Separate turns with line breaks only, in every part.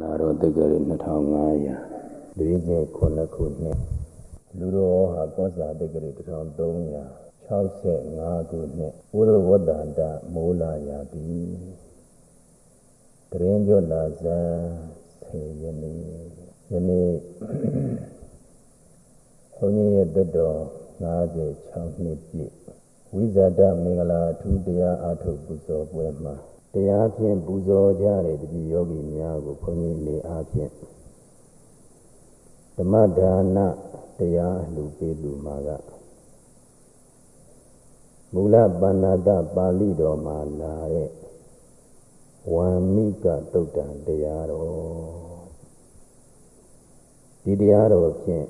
နာတော်တက္ကရာ2500ဒီနေ့ခုနှစ်ခုနှစ်လူတော်ဟာကောဇာတက္ကရာ1365ခုနှစ်ဘုရဝတ္တန္တမိုးလာရပြီတရင်ကျွလာဇန်10ရက်နေ့ယနေ့ဘုန်းကြီးရဲ့တက်တော်56နှစ်ပြည့်ဝိဇာတမင်္ဂလာအထူးတရားအထုတ်ပူဇော်ပွဲမှာ တရားဖြင့်ပူဇော်ကြတဲ့တတိယောဂီများကိုခွန်ကြီးနေအားဖြင့်ဓမ္မဒါနတရားလူပေးလူမှာကမူလပါဏာတပါဠိတော်မှာလာတဲ့ဝံမိကတုတ်တံတရားတော်ဒီတရားတော်ဖြင့်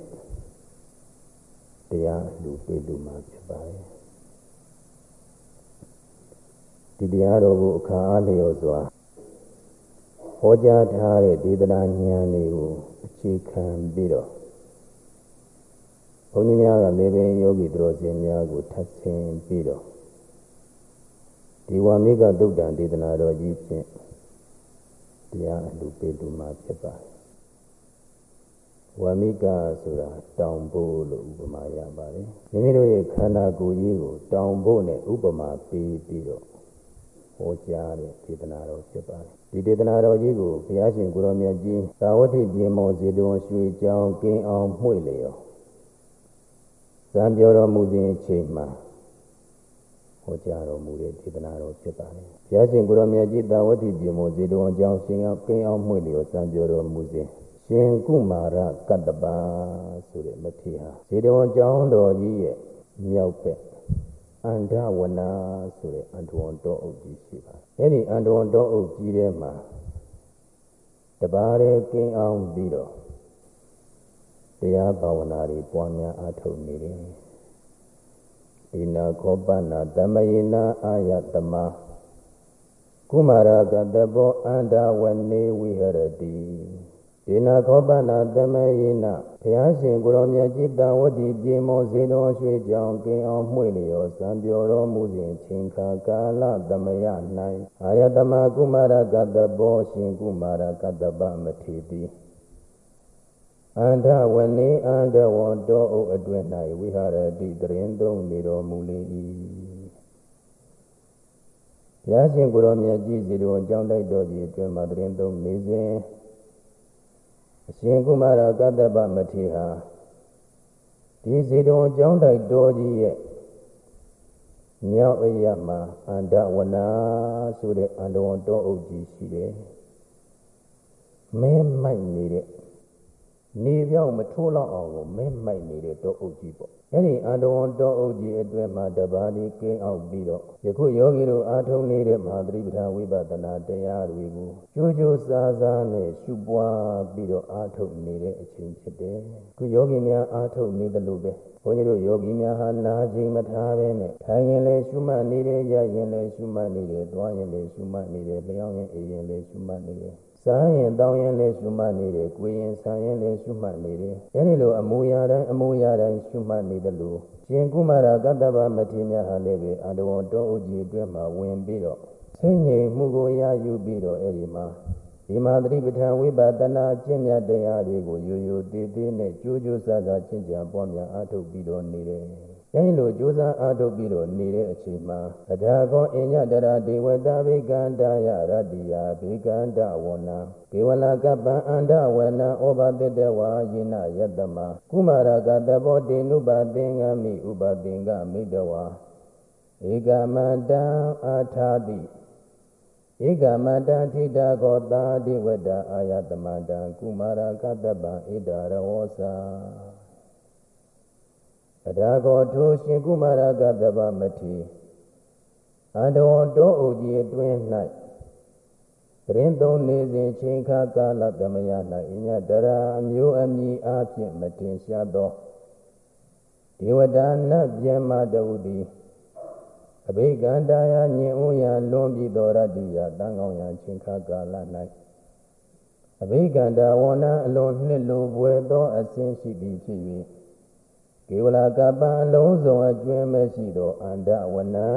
တရားလူပေးလူမှာဖြစ်ပါတယ် ဒီတရားတော်ကိုအခါအားလျော်စွာဟောကြားထားတဲ့ဒေသနာဉာဏ်တွေကိုအခြေခံပြီးတော့ဘုန်းကြီးများကလည်းပင်ယောဂီတော်ရှင်များကိုထပ်ဆင်းပြီးတော့ဒီဝါမိကသုတ်တံဒေသနာတော်ကြီးဖြင့်တရားအလူပေးလူမှာဖြစ်ပါတယ်ဝါမိကဆိုတာတောင်ဖို့လို့ဥပမာရပါတယ်မိမိတို့ရဲ့ခန္ဓာကိုယ်ကြီးကိုတောင်ဖို့နဲ့ဥပမာပေးပြီးတော့ ဟောကြားတဲ့ဒေသနာတော်ဖြစ်ပါတယ်ဒီဒေသနာတော်ကြီးကိုဘုရားရှင်ကိုရောမြတ်ကြီးသာဝတိပြေမောဇေတဝန်ရွှေကြောင်းကင်းအောင်မှွေလျော်ဇံပြောတော်မူခြင်းအချိန်မှာဟောကြားတော်မူတဲ့ဒေသနာတော်ဖြစ်ပါတယ်ဘုရားရှင်ကိုရောမြတ်ကြီးသာဝတိပြေမောဇေတဝန်ကြောင်းရှင်ကင်းအောင်မှွေလျော်ဇံပြောတော်မူခြင်းရှင်ကုမာရကတ္တပဆိုတဲ့မထေရဟာဇေတဝန်ကျောင်းတော်ကြီးရဲ့မြောက်ဘက် အန္တဝနာဆိုတဲ့အန္တဝန်တော်အုပ်ကြီးရှိပါတယ်။အဲဒီအန္တဝန်တော်အုပ်ကြီးထဲမှာတပါးရဲ့ကင်းအောင်ပြီးတော့တရားဘာဝနာတွေပွားများအားထုတ်နေတယ်။ဒီနာခောပနာတမယေနာအာယတမကုမာရကတဘောအန္တဝနေဝိဟရတိဒေ နာခောပနာတမယေနဘုရားရှင်ကိုရောမြတ်จิตတဝတိပြေမောစေတော်ရွှေကြောင်ကင်းအောင်မှွေလျောစံပြောတော်မူစဉ်ချိန်ခါကာလသမယ၌အာယတမကုမာရကတဘောရှင်ကုမာရကတပမထေတိအန္တဝနေအန္တဝတောဥအတွင်၌ဝိဟာရတိတရင်သုံးနေတော်မူလေ၏ဘုရားရှင်ကိုရောမြတ်ကြီးစီတော်ကြောင်းတိုက်တော်ကြီးအတွင်မှာတရင်သုံးနေစဉ်အ ရှင်ကုမာရကတ္တပမထေဟာဒီစေတုံအကြောင်းတိုက်တော်ကြီးရဲ့မြောက်အရမှာအန္တဝနာဆိုတဲ့အန္တဝန်တော်အုပ်ကြီးရှိတယ်။မဲမိုက်နေတဲ့ နေပြောင်းမထိုးလောက်အောင်ကိုမဲမိုက်နေတဲ့တော်အုပ်ကြီးပေါ့။အဲ့ဒီအန္တဝန်တော်အုပ်ကြီးအတွဲမှာတပါးဒီကင်းအောင်ပြီးတော့ယခုယောဂီတို့အားထုတ်နေတဲ့မဟာသတိပဋ္ဌာန်ဝိပဿနာတရားတွေကိုကြိုးကြိုးစားစားနဲ့ရှုပွားပြီးတော့အားထုတ်နေတဲ့အချိန်ဖြစ်တယ်။ခုယောဂီများအားထုတ်နေတယ်လို့ပဲဘုန်းကြီးတို့ယောဂီများဟာနာခြင်းမထားဘဲနဲ့ထိုင်ရင်လည်းရှုမှတ်နေတယ်ရရင်လည်းရှုမှတ်နေတယ်သွားရင်လည်းရှုမှတ်နေတယ်လျောင်းရင်အေးရင်လည်းရှုမှတ်နေတယ် စားရင်တောင်းရင်လည်းရှုမှတ်နေတယ်၊ကိုယ်ရင်ဆံရင်လည်းရှုမှတ်နေတယ်။အဲဒီလိုအမူအရာတိုင်းအမူအရာတိုင်းရှုမှတ်နေတယ်လို့ရှင်ကုမာရကတ္တဗမထေရများဟာလည်းပဲအတဝံတော်ဥကြီးအတွင်းမှာဝင်ပြီးတော့ဆင်းငြိမ်မှုကိုရယူပြီးတော့အဲဒီမှာဒီမှာသတိပဋ္ဌာန်ဝိပဿနာကျင့်မြတ်တရားတွေကိုရိုးရိုးသေးသေးနဲ့ကြိုးကြိုးစားစားကျင့်ကြံပွားများအားထုတ်ပြီးတော့နေတယ်။ အဲဒီလိုကြိုးစားအားထုတ်ပြီးတော့နေတဲ့အချိန်မှာအထာကောအညတရာဒေဝတာဘိကန္တယရတ္တိယဘိကန္တဝနာကေဝလာကပ္ပံအန္တဝနံဩဘတတဝါယေနယတမကုမာရကတဘောတေနုပသင်္ကမိဥပသင်္ကမိတဝါဧကမတံအာထာတိဧကမတံထိတာကောသာတိဝတ္တအာယတမတံကုမာရကတပံဣဒရဝောသာ အဒါကောထိုရှင်ကုမာရကတပမတိအန္တဝတောဥကြီးအတွင်း၌တရင်သုံးနေစဉ်ချိန်ခါကာလသမယ၌အညတရာအမျိုးအမည်အားဖြင့်မတင်ရှားသောဒေဝတာနတ်ပြမတဝတိအဘိကန္တာယညင်ဥယလွန်ပြီးသောရတ္တိယတန်ကောင်းရချိန်ခါကာလ၌အဘိကန္တာဝဏအလွန်နှစ်လိုပွဲသောအစဉ်ရှိသည်ဖြစ်၍ ကေဝလာကပ္ပံအလုံးစုံအကျွမ်းမရှိသောအန္တဝနံ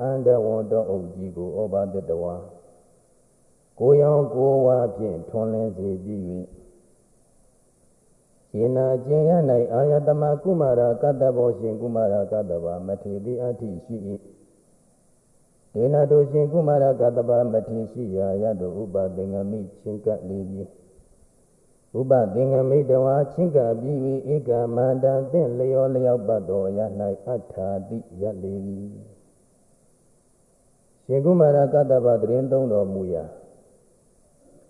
အန္တဝန္တောအုပ်ကြီးကိုဩဘာတတဝါကိုရောင်ကိုဝါဖြင့်ထွန်းလင်းစေပြီး၍ရှင်နာကျင်ရ၌အာယတမကုမာရကတ္တဘောရှင်ကုမာရကတ္တဗမထေတိအဋ္ဌိရှိ၏ဒေနာတို့ရှင်ကုမာရကတ္တဗမထေရှိရာယတုဥပသင်္ကမိချင်းကပ်လေပြီ ဥပသင်္ကမိတဝါချင်းကပ်ပြီး၍ဧကမန္တသင့်လျောလျောက်ပတ်တော်ရ၌အထာတိရလေပြီရှင်ကုမာရကတ္တဗတရင်သုံးတော်မူရာ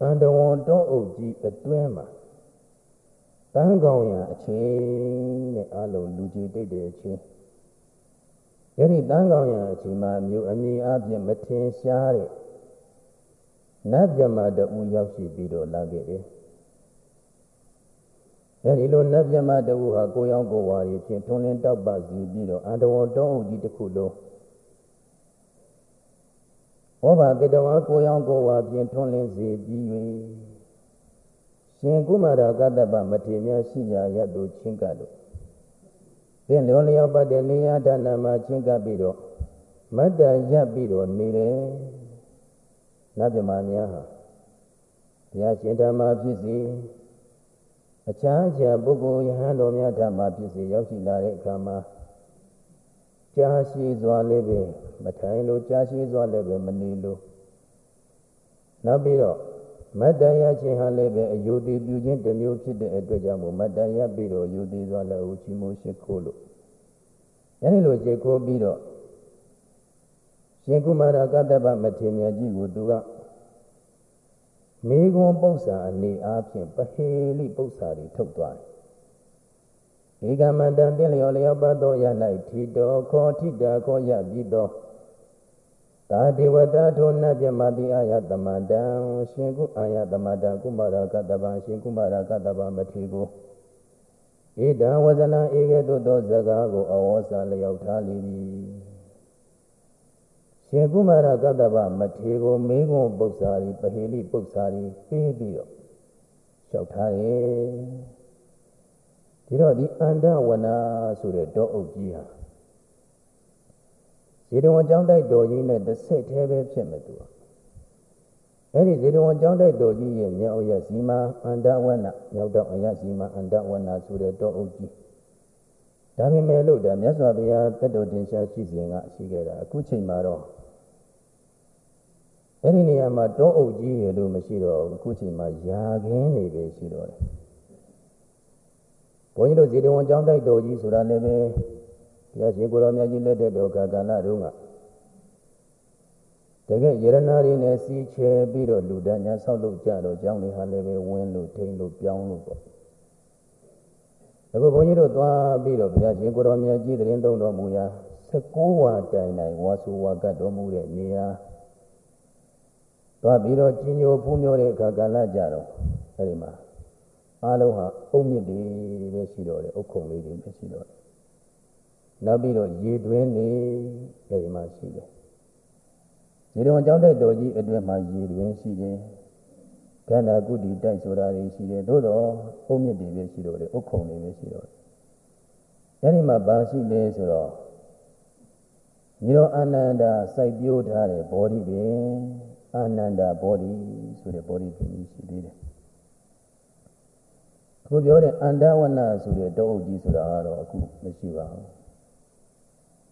အန္တဝံတောအုပ်ကြီးအတွင်းမှာတန်းကောင်းရာအချိန်နဲ့အလုံးလူကြီးတိတ်တဲ့အချိန်ယနေ့တန်းကောင်းရာအချိန်မှာမြို့အမည်အပြည့်မထင်ရှားတဲ့နတ်မြမတူရောက်ရှိပြီးတော့လာခဲ့တယ် အဲဒီလိုနတ်မြမတူဟာကိုရောင်ကိုဝါရီဖြင့်ထွန်းလင်းတောက်ပစီပြီးတော့အန္တဝတောအုပ်ကြီးတစ်ခုလုံးဟောဘာကတဝါကိုရောင်ကိုဝါဖြင့်ထွန်းလင်းစေပြီး၍ရှင်ကုမာရကတ္တပမထေမြရှိရာရတ်တို့ချင်းကလို့သင်လျောလျောပတ်တဲ့နေရာဒါနမှာချင်းကပ်ပြီးတော့မတ္တရပ်ပြီးတော့နေတယ်နတ်မြမများဟာဘုရားရှင်ဓမ္မဖြစ်စီ အခြားခြားပုဂ္ဂိုလ်ယဟန်တော်များဓမ္မဖြစ်စီရောက်ရှိလာတဲ့အခါမှာကြာရှိစွာလည်းပဲမထိုင်လို့ကြာရှိစွာလည်းပဲမနေလို့နောက်ပြီးတော့မတ္တရခြင်းဟာလည်းပဲအယုတိပြုခြင်းတစ်မျိုးဖြစ်တဲ့အတွက်ကြောင့်မို့မတ္တရပြီးတော့ယုတိစွာလည်းဦးချီမိုးရှိခိုးလို့အဲဒီလိုရှိခိုးပြီးတော့ရှင်ကုမာရကတ္တပမထေမြတ်ကြီးကိုသူက မေခွန်ပု္ပ္ပာအနေအားဖြင့်ပဟေလိပု္ပ္ပာတွေထုတ်သွားတယ်ဧကမန္တံတင်လျောလျောပတ်တော်ရ၌ထီတော်ခေါ်ထိတာခေါ်ရပြီးတော့သာဒေဝတာထိုနတ်ပြမတိအာယသမတံရှင်ကုအာယသမတံကုမာရကတ္တဗံရှင်ကုမာရကတ္တဗံမထေကိုဣဒံဝဇနံဧကတုသောစကားကိုအဝေါစာလျောက်ထားလိမည် ရှင်ကုမာရကတ္တဗမထေကိုမေးခွန်းပု္ပ္ပာရီပဟိလိပု္ပ္ပာရီပြီးပြီးတော့လျှောက်ထားရဲ့ဒီတော့ဒီအန္တဝနာဆိုတဲ့တောအုပ်ကြီးဟာဇေတဝန်ကျောင်းတိုက်တော်ကြီးနဲ့တစ်ဆက်သေးပဲဖြစ်မယ်သူအဲ့ဒီဇေတဝန်ကျောင်းတိုက်တော်ကြီးရဲ့မြောက်ရစီမံအန္တဝနမြောက်တော့အယစီမံအန္တဝနဆိုတဲ့တော်အုပ်ကြီးဒါပေမဲ့လို့ဒါမြတ်စွာဘုရားတတ်တော်တင်ရှားရှိစဉ်ကရှိခဲ့တာအခုချိန်မှာတော့ အဲ့ဒီနေရာမှာတောအုပ်ကြီးရလို့မရှိတော့အခုချိန်မှာယာခင်းနေပဲရှိတော့တယ်ဘုန်းကြီးတို့ဇေတဝန်ကျောင်းတိုက်တော်ကြီးဆိုတာလည်းပဲဘုရားရှင်ကိုရောမြတ်ကြီးလက်တဲ့တော်ကာလတုန်းကတကယ်ယရနာတွေနဲ့စီချဲပြီးတော့လူတန်းညာဆောက်လုပ်ကြတော့ကျောင်းတွေဟာလည်းပဲဝင်းလို့ထိန်လို့ပြောင်းလို့ပေါ့အခုဘုန်းကြီးတို့သွားပြီးတော့ဘုရားရှင်ကိုရောမြတ်ကြီးတရင်သုံးတော်မူရာ16ဝါတိုင်တိုင်ဝါဆူဝါကတ်တော်မူတဲ့နေရာ သွားပြီးတော့ကြီးညိုဖူးမြောတဲ့အခါကာလကြတော့အဲဒီမှာအားလုံးဟာအုတ်မြစ်တွေပဲရှိတော့တယ်အုတ်ခုံလေးတွေပဲရှိတော့တယ်နောက်ပြီးတော့ရေတွင်းနေအဲဒီမှာရှိတယ်ရေတွင်းအကြောင်းတဲ့တော်ကြီးအတွင်းမှာရေတွင်းရှိတယ်ခန္ဓာကုတ္တိတိုက်ဆိုတာတွေရှိတယ်သို့တော့အုံမြစ်တွေပဲရှိတော့တယ်ဥခုံတွေပဲရှိတော့တယ်အဲဒီမှာဘာရှိလဲဆိုတော့ညီတော်အာနန္ဒာစိုက်ပျိုးထားတဲ့ဘောဓိပင် အာနန္ဒာဘောဓိဆိုတဲ့ဘောဓိပင်ကြီးရှိသေးတယ်ခုပြောတဲ့အန္တဝနဆိုတဲ့တောအုပ်ကြီးဆိုတာကတော့အခုမရှိပါဘူး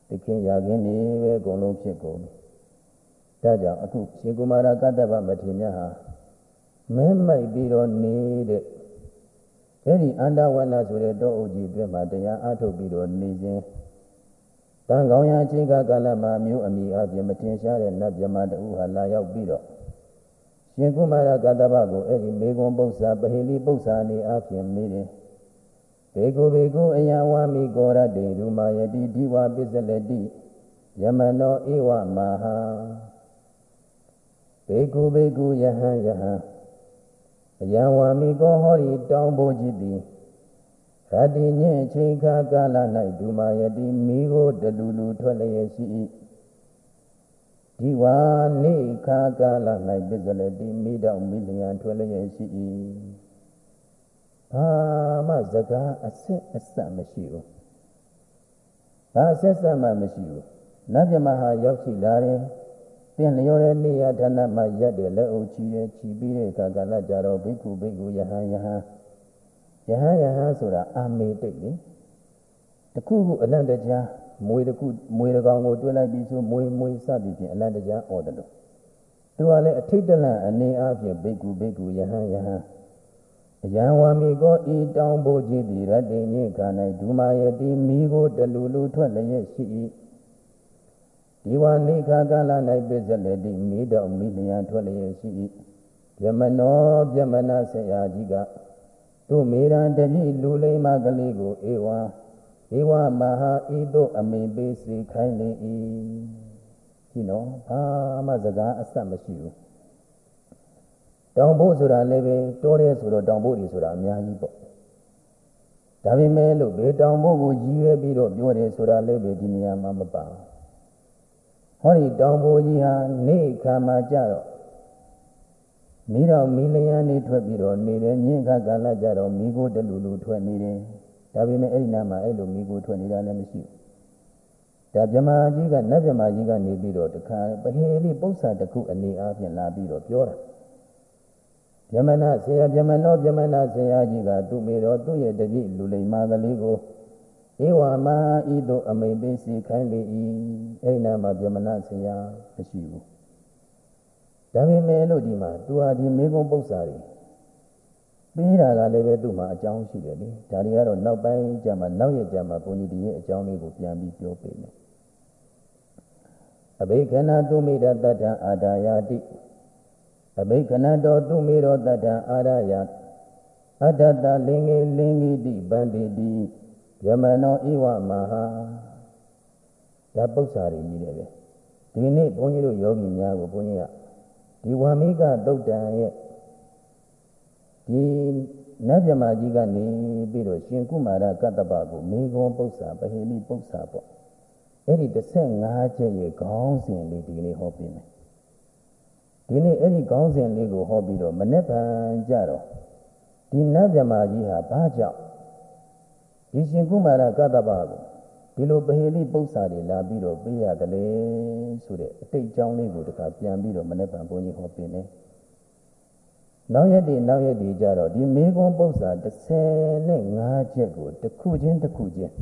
တခင်ရာခင်နေပဲအကုန်လုံးဖြစ်ကုန်တယ်ဒါကြောင့်အခုရှင်ကုမာရကတ္တဗမထေမြတ်ဟာမဲမိုက်ပြီးတော့နေတဲ့အဲဒီအန္တဝနဆိုတဲ့တောအုပ်ကြီးအတွင်းမှာတရားအားထုတ်ပြီးတော့နေခြင်း တန်ကောင်းရာအချိန်ကာလမှာမျိုးအမိအပြင်မတင်ရှားတဲ့နတ်မြမတူဟာလာရောက်ပြီးတော့ရှင်ကုမာရကတ္တဗကိုအဲ့ဒီမေကွန်ပု္ပ္ပာပဟိလိပု္ပ္ပာနေအပြင်မိတယ်ဘေကုဘေကုအယဝါမိကောရတေရူမာယတိဒီဝပစ္စလတိယမနောဧဝမဟာဘေကုဘေကုယဟံယဟံအယဝါမိကောဟောဒီတောင်းဖို့ကြည့်သည် ရတိညင်ချိန်ခါကာလ၌ဒုမာယတိမိကိုတလူလူထွက်လျက်ရှိ၏ဒီဝါနေခါကာလ၌ပစ္စလတိမိတော်မိလျံထွက်လျက်ရှိ၏ဘာမှစကားအဆက်အဆက်မရှိဘူးဘာအဆက်ဆက်မှမရှိဘူးနတ်မြမဟာရောက်ရှိလာတယ်သင်လျော်တဲ့နေရာဌာနမှာရက်တယ်လက်အုပ်ချီရဲ့ချီပြီးတဲ့အခါကလည်းကြတော့ဘိက္ခုဘိက္ခုယဟန်ယဟန် ယဟန်ယဟန်ဆိုတာအာမေတိတ်လေတခုခုအလန့်တကြားမွေတခုမွေတကောင်ကိုတွဲလိုက်ပြီးဆိုမွေမွေစသည်ဖြင့်အလန့်တကြားဩတယ်လို့သူကလည်းအထိတ်တလန့်အနေအားဖြင့်ဘိက္ခုဘိက္ခုယဟန်ယဟန်အယံဝါမီကိုဤတောင်းဖို့ကြည်သည်ရတ္တိညိခန္ဓာဒုမာယတိမိကိုတလူလူထွက်လျက်ရှိ၏ဒီဝနိခာကာလ၌ပစ္စလေတိမိတော်မိလျံထွက်လျက်ရှိ၏ဗျမနောဗျမနဆရာကြီးက သူမေရန်တတိလူလိမ္မာကလေးကိုဧဝံဧဝမဟာဤသို့အမိန်ပေးစေခိုင်းလေ၏ဒီနော်ဘာမှစကားအဆက်မရှိဘူးတောင်ဖို့ဆိုတာလည်းပဲတိုးတယ်ဆိုတော့တောင်ဖို့တွေဆိုတာအများကြီးပေါ့ဒါပေမဲ့လို့ဘေတောင်ဖို့ကိုရည်ရွယ်ပြီးတော့ပြောတယ်ဆိုတာလည်းပဲဒီနေရာမှာမပါဟောဒီတောင်ဖို့ကြီးဟာနေခါမှာကြတော့ မိတော့မိလျံနေထွက်ပြီးတော့နေတယ်ညင်ခါကာလကြတော့မိကိုတလူလူထွက်နေတယ်ဒါပေမဲ့အဲ့ဒီနားမှာအဲ့လိုမိကိုထွက်နေတာလည်းမရှိဘူးဒါဗြဟ္မာကြီးကနတ်ဗြဟ္မာကြီးကနေပြီးတော့တခါပဟေလိပု္ပ္ပာတစ်ခုအနေအားဖြင့်လာပြီးတော့ပြောတာယမနာဆရာယမနောယမနာဆရာကြီးကသူ့မိတော်သူ့ရဲ့တပည့်လူလိမ္မာကလေးကိုဧဝမဟာဤသို့အမိန်ပေးစီခိုင်းလေ၏အဲ့နာမှာယမနာဆရာမရှိဘူး ဒါပေမဲ့လို့ဒီမှာသူဟာဒီမေကုံပု္ပ္ပာတွေပေးတာကလည်းပဲသူ့မှာအကြောင်းရှိတယ်လေဒါတွေကတော့နောက်ပိုင်းကျမှနောက်ရက်ကျမှဘုန်းကြီးဒီရဲ့အကြောင်းလေးကိုပြန်ပြီးပြောပေးမယ်အဘိခဏသူမိဒတတ္ထအာဒါယာတိအဘိခဏတော်သူမေရောတတ္တအာရယအတ္တတလင်္ကေလင်္ကိတိဗန္တိတိယမနောဧဝမဟာဒါပု္ပ္ပာတွေကြီးတယ်ပဲဒီနေ့ဘုန်းကြီးတို့ယောဂီများကိုဘုန်းကြီးက ဒီဝါမိကသုတ်တံရဲ့ဒီနတ်မြမကြီးကနေပြီးတော့ရှင်ကုမာရကတ္တပကိုမေဂောပု္ပ္ပာပဟိလိပု္ပ္ပာပေါ့အဲ့ဒီ15ချက်ရဲ့ခေါင်းစဉ်လေးဒီနေ့ဟောပြမယ်ဒီနေ့အဲ့ဒီခေါင်းစဉ်လေးကိုဟောပြီးတော့မနေ့ကကြတော့ဒီနတ်မြမာကြီးဟာဘာကြောင့်ဒီရှင်ကုမာရကတ္တပကို ဒီလိုပဟေလိပု္ပ္ပာတွေလာပြီးတော့ပေးရတယ်လေဆိုတဲ့အတိတ်အကြောင်းလေးကိုတခါပြန်ပြီးတော့မနေ့ကဘုန်းကြီးဟောပြနေနောက်ရက်ဒီနောက်ရက်ဒီကြတော့ဒီမေကွန်ပု္ပ္ပာ35ချက်ကိုတစ်ခုချင်းတစ်ခုချင်း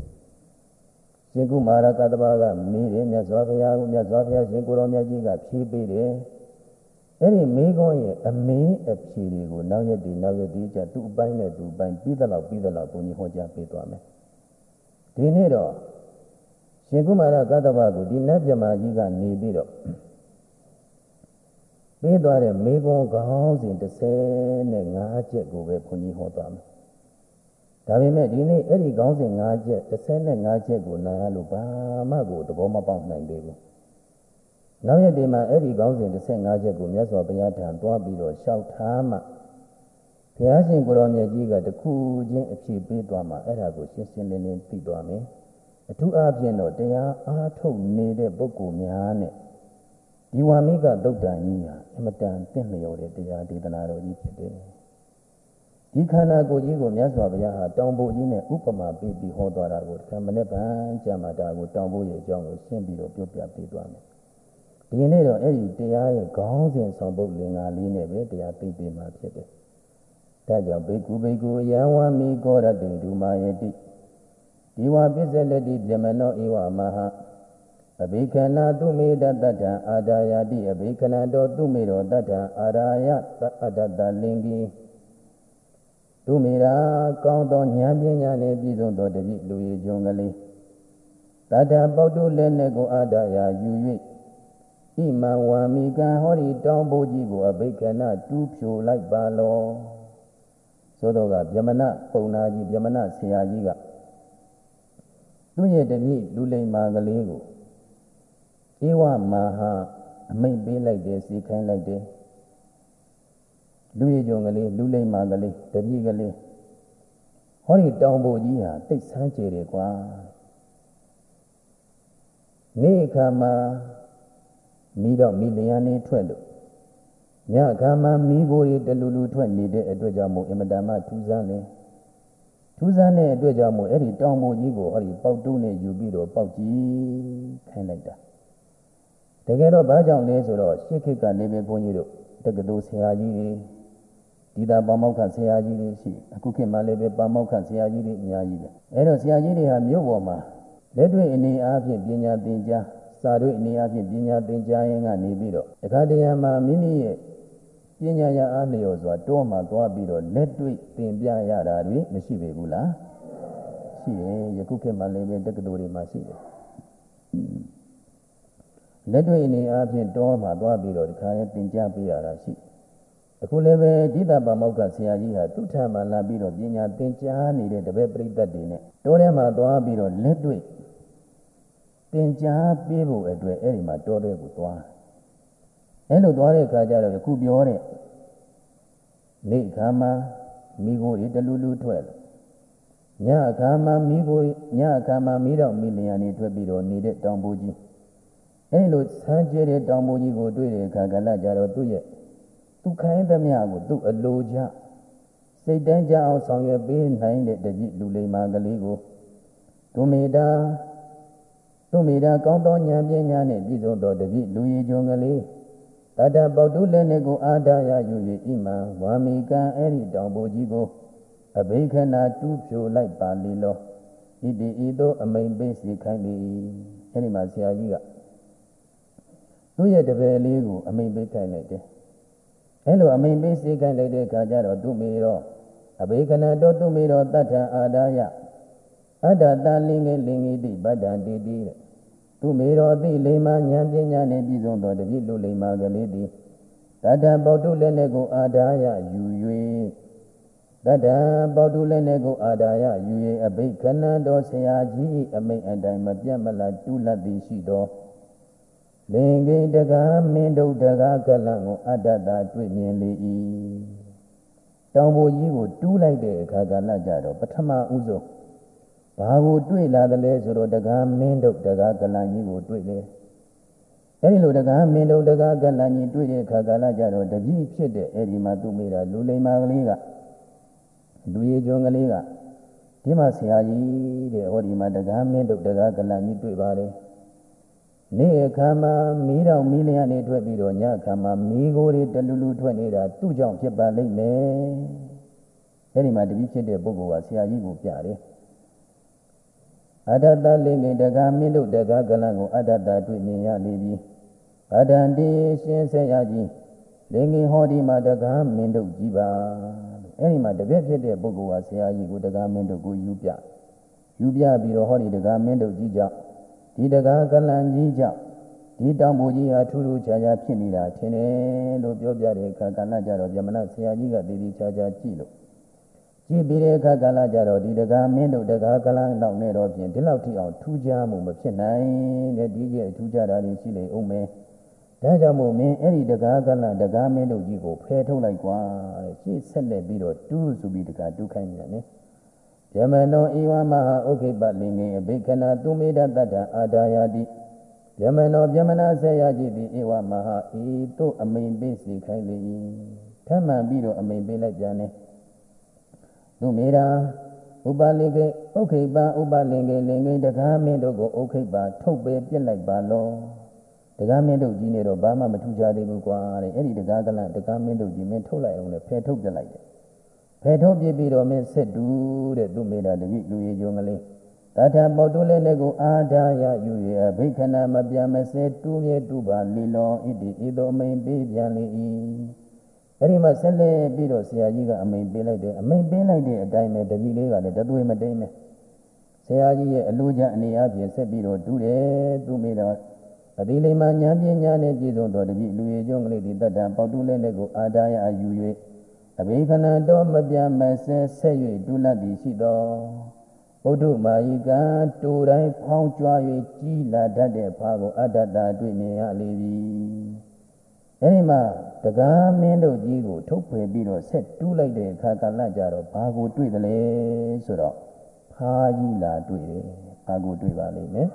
ရှင်ကုမာရကတ္တပကမေးတယ်မြတ်စွာဘုရားကိုမြတ်စွာဘုရားရှင်ကိုရောမြတ်ကြီးကဖြေးပေးတယ်အဲ့ဒီမိကုံးရဲ့အမင်းအဖြေတွေကိုနောက်ရက်ဒီနောက်ရက်ဒီကျသူ့အပိုင်းနဲ့သူ့အပိုင်းပြီးသလောက်ပြီးသလောက်ဘုန်းကြီးဟောကြားပေးသွားမယ်ဒီနေ့တော့ ရှင်ကုမာရကတ္တဗကိုဒီနတ်မြမာကြီးကနေပြီးတော့ပေးသွားတဲ့မိကုံးခေါင်းစဉ်35ချက်ကိုပဲဘုန်းကြီးဟောသွားမယ်ဒါပေမဲ့ဒီနေ့အဲ့ဒီခေါင်းစဉ်5ချက်35ချက်ကိုနားလို့ဘာမှကိုသဘောမပေါက်နိုင်သေးဘူးနောက်ရက်ဒီမှာအဲ့ဒီခေါင်းစဉ်15ချက်ကိုမြတ်စွာဘုရားထံသွားပြီးတော့လျှောက်ထားမှဘုရားရှင်ကိုရောမြတ်ကြီးကတခုချင်းအဖြေပေးသွားမှအဲ့ဒါကိုရှင်းရှင်းလင်းလင်းသိသွားမယ် အထူးအားဖြင့်တော့တရားအားထုတ်နေတဲ့ပုဂ္ဂိုလ်များနဲ့ဒီဝါမိကသုတ်တန်ကြီးဟာအမတန်တင့်လျော်တဲ့တရားဒေသနာတော်ကြီးဖြစ်တယ်ဒီခန္ဓာကိုယ်ကြီးကိုမြတ်စွာဘုရားဟာတောင်ဖို့ကြီးနဲ့ဥပမာပေးပြီးဟောသွားတာကိုတခါမနေ့ကကြာမှတာကိုတောင်ဖို့ရဲ့အကြောင်းကိုရှင်းပြီးတော့ပြောပြပေးသွားမယ်ဒီနေ့တော့အဲ့ဒီတရားရဲ့ခေါင်းစဉ်ဆောင်ပုဒ်လင်္ကာလေးနဲ့ပဲတရားသိပေးမှာဖြစ်တယ်။ဒါကြောင့်ဘေကုဘေကုယံဝမိကောရတိဒုမာယတိ ဒီဝပစ္စလတိပြမနောဧဝမဟာအဘိခဏသူမေတတ္ထအာဒါယတိအဘိခဏတောသူမေရောတတ္ထအာရာယအတ္တတလင်္ကိသူမေရာကောင်းသောဉာဏ်ပညာနှင့်ပြည့်စုံသောတပိလူရည်ကြုံကလေးတတ္ထပုတ္တုလည်းနဲ့ကိုအာဒါယယူ၍ဣမံဝါမိကံဟောဒီတောင်းဖို့ကြီးကိုအဘိက္ခဏတူးဖြိုလိုက်ပါလောသို့တော့ကဗျမနပုံနာကြီးဗျမနဆရာကြီးက သူ့ရဲ့တပည့်လူလိမ္မာကလေးကိုဧဝမဟာအမိတ်ပေးလိုက်တယ်စီခိုင်းလိုက်တယ်လူရည်ကြုံကလေးလူလိမ္မာကလေးတပည့်ကလေးဟောဒီတောင်းဖို့ကြီးဟာတိတ်ဆန်းကြတယ်ကွာနေ့ခါမှာမိတော့မိလျံနေထွက်လို့ညခါမှမိကိုယ်ရတလူလူထွက်နေတဲ့အတွက်ကြောင့်မို့အင်မတန်မှထူးဆန်းတယ် ထူးဆန်းတဲ့အတွက်ကြောင့်မို့အဲ့ဒီတောင်ပေါ်ကြီးကိုအဲ့ဒီပေါက်တူးနဲ့ယူပြီးတော့ပေါက်ကြည့်ခိုင်းလိုက်တာတတကယ်တော့ဘာကြောင့်လဲဆိုတော့ရှစ်ခေတ်ကလည်းပဲဘုန်းကြီးတို့တက္ကသိုလ်ဆရာကြီးတွေဒီတာပါမောက္ခဆရာကြီးတွေရှိအခုခေတ်မှာလည်းပဲပါမောက္ခဆရာကြီးတွေအများကြီးပဲအဲတော့ဆရာကြီးတွေဟာမြို့ပေါ်မှာလက်တွေ့အနေအားဖြင့်ပညာသင်ကြားစာတွေ့အနေအားဖြင့်ပညာသင်ကြားရင်းကနေပြီးတော့တခါတရံမှာမိမိရဲ့ ပညာရအားလျော်စွာတောမှသွားပြီးတော့လက်တွေ့သင်ပြရတာတွေမရှိပေဘူးလားရှိတယ်ယခုခေတ်မှာလည်းပဲတက္ကသိုလ်တွေမှာရှိတယ်လက်တွေ့အနေအားဖြင့်တောမှသွားပြီးတော့ဒီခါရဲသင်ကြားပေးရတာရှိအခုလည်းပဲဒိဋ္ဌပါမောက္ခဆရာကြီးဟာသူ့ထံမှာလာပြီးတော့ပညာသင်ကြားနေတဲ့တပည့်ပရိသတ်တွေနဲ့တောထဲမှာသွားပြီးတော့လက်တွေ့သင်ကြားပေးဖို့အတွက်အဲ့ဒီမှာတောတဲ့ကိုသွား အဲ့လိုသွားတဲ့အခါကျတော့ခုပြောတဲ့နေခါမှာမိကိုတွေတလူလူထွက်လို့ညအခါမှာမိကိုညအခါမှာမိတော့မိလျာနေထွက်ပြီးတော့နေတဲ့တောင်ပိုးကြီးအဲ့လိုဆန်းကျဲတဲ့တောင်ပိုးကြီးကိုတွေ့တဲ့အခါကလည်းကြတော့သူ့ရဲ့သူခိုင်းသမျှကိုသူ့အလိုချစိတ်တိုင်းကြအောင်ဆောင်ရွက်ပေးနိုင်တဲ့တကြီးလူလိမ္မာကလေးကိုသူမေတာသူမေတာကောင်းသောဉာဏ်ပညာနဲ့ပြည့်စုံသောတကြီးလူရည်ကြုံကလေး တတပေါတုလည်းနဲ့ကိုအာဒါယယူ၍ဣမံဝါမီကံအဲ့ဒီတောင်ပိုးကြီးကိုအဘိခဏတူးဖြိုလိုက်ပါလေလောဣတိဤသို့အမိန်ပေးစီခိုင်းပြီအဲ့ဒီမှာဆရာကြီးကသူ့ရဲ့တပည့်လေးကိုအမိန်ပေးခိုင်းလိုက်တယ်အဲ့လိုအမိန်ပေးစီခိုင်းလိုက်တဲ့အခါကျတော့သူမေတော့အဘိခဏတော့သူမေတော့တတ္ထအာဒါယအတ္တတလင်္ကေလင်္ကေတိပတ္တတိတိတဲ့ သူမေတော်သိလိမ္မာဉာဏ်ပညာနှင့်ပြည့်စုံသောတပြည့်လူလိမ္မာကလေးသည်တတ္တပေါတုလည်းနဲ့ကိုအာဒါယယူ၍တတ္တပေါတုလည်းနဲ့ကိုအာဒါယယူ၍အဘိခဏတော်ဆရာကြီးအမိန်အတိုင်းမပြတ်မလားတူလတ်သည်ရှိသောလင်္ကိတကားမင်းတို့တကားကလန်ကိုအတ္တတာတွေ့မြင်လေ၏တောင်ပေါ်ကြီးကိုတူးလိုက်တဲ့အခါကလည်းကြတော့ပထမဦးဆုံး ဘာကိုတွေ့လာတယ်လဲဆိုတော့တကားမင်းတို့တကားကလန်ကြီးကိုတွေ့တယ်အဲဒီလိုတကားမင်းတို့တကားကလန်ကြီးတွေ့တဲ့အခါကလည်းကြတော့တကြီးဖြစ်တဲ့အဲဒီမှာသူ့မိတာလူလိမ္မာကလေးကလူရည်ကျွန်းကလေးကဒီမှာဆရာကြီးတဲ့ဟောဒီမှာတကားမင်းတို့တကားကလန်ကြီးတွေ့ပါတယ်နေ့အခါမှာမီးတော်မီးလျှံနေထွက်ပြီးတော့ညအခါမှာမီးကိုယ်တွေတလူလူထွက်နေတာသူ့ကြောင့်ဖြစ်ပါလိမ့်မယ်အဲဒီမှာတပည့်ဖြစ်တဲ့ပုဂ္ဂိုလ်ကဆရာကြီးကိုပြတယ် အတ္တတလိငိတကာမင်းတို့တကာကလံကိုအတ္တတတွေ့မြင်ရနေပြီဗဒံတိရှင်ဆက်ရကြီးလင်ငင်ဟောဒီမှာတကာမင်းတို့ကြီးပါအဲဒီမှာတပည့်ဖြစ်တဲ့ပုဂ္ဂိုလ်ကဆရာကြီးကိုတကာမင်းတို့ကိုယူပြယူပြပြီးတော့ဟောဒီတကာမင်းတို့ကြီးကြောင့်ဒီတကာကလံကြီးကြောင့်ဒီတောင်ပူကြီးဟာထူးထူးခြားခြားဖြစ်နေတာထင်တယ်လို့ပြောပြတဲ့အခါကဏ္ဍကြတော့ဗြဟ္မဏဆရာကြီးကတည်တည်ခြားခြားကြည့်လို့ ကြည့်ပြီးတဲ့အခါကလည်းကြတော့ဒီတကာမင်းတို့တကာကလန်းတော့နဲ့တော့ဖြင့်ဒီလောက်ထိအောင်ထူးခြားမှုမဖြစ်နိုင်တဲ့ဒီကျထူးခြားတာတွေရှိနေအောင်မယ်ဒါကြောင့်မို့မင်းအဲ့ဒီတကာကလန်းတကာမင်းတို့ကြီးကိုဖယ်ထုတ်လိုက်ကွာတဲ့ရှေ့ဆက်လက်ပြီးတော့တူးဆိုပြီးတကာတူးခိုင်းတယ်နော်ယမနောဧဝမဟာဥခိပလင်္ကေအဘိခဏသူမေတ္တတ္တအာဒါယတိယမနောယမနာဆက်ရကြည့်သည်ဧဝမဟာဤသို့အမိန်ပေးစီခိုင်းလေ၏ထမှန်ပြီးတော့အမိန်ပေးလိုက်ပြန်တယ် သူမေရာဥပလိကေဥခိပဥပလင်္ကေလင်္ကေတကားမင်းတို့ကိုဥခိပထုတ်ပဲပြစ်လိုက်ပါလောတကားမင်းတို့ကြီးနေတော့ဘာမှမထူးခြားသေးဘူးကွာတဲ့အဲ့ဒီတကားကလတကားမင်းတို့ကြီးမင်းထုတ်လိုက်အောင်လေဖယ်ထုတ်ပြလိုက်တယ်ဖယ်ထုတ်ပြပြီးတော့မင်းဆက်တူတဲ့သူမေတာတပိလူရေကြုံကလေးတထာပေါတုလည်းနဲ့ကိုအာဒါယယူရဘိခဏမပြမစဲတူးမြဲတူပါလီလောဣတိဤသို့အမိန်ပေးပြန်လေ၏ အဲ့ဒီမှာဆက်လက်ပြီးတော့ဆရာကြီးကအမိန်ပေးလိုက်တယ်အမိန်ပေးလိုက်တဲ့အတိုင်းပဲတပည့်လေးကလည်းတသွေးမတိမ်ပဲဆရာကြီးရဲ့အလိုချအနေအချင်းဆက်ပြီးတော့တူးတယ်သူမိတော့အတိလိမ္မာဉာဏ်ပညာနဲ့ပြည့်စုံသောတပည့်လူရည်ကျုံကလေးဒီတတ္တပေါတုလည်းနဲ့ကိုအာဒါယအယူ၍အဘိခဏတော်မပြမဆဲဆက်၍တူလတ်သည်ရှိသောဘုဒ္ဓမာယိကတူတိုင်းဖောင်းကြွား၍ကြီးလာတတ်တဲ့ဘာကိုအတ္တတာတွေ့မြင်ရလေပြီ အဲဒီမှာတကားမင်းတို့ကြီးကိုထုတ်ဖယ်ပြီးတော့ဆက်တူးလိုက်တဲ့အခါကလည်းကြတော့ဘာကိုတွေ့တယ်လဲဆိုတော့ဖားကြီးလာတွေ့တယ်ဘာကိုတွေ့ပါလိမ့်မယ်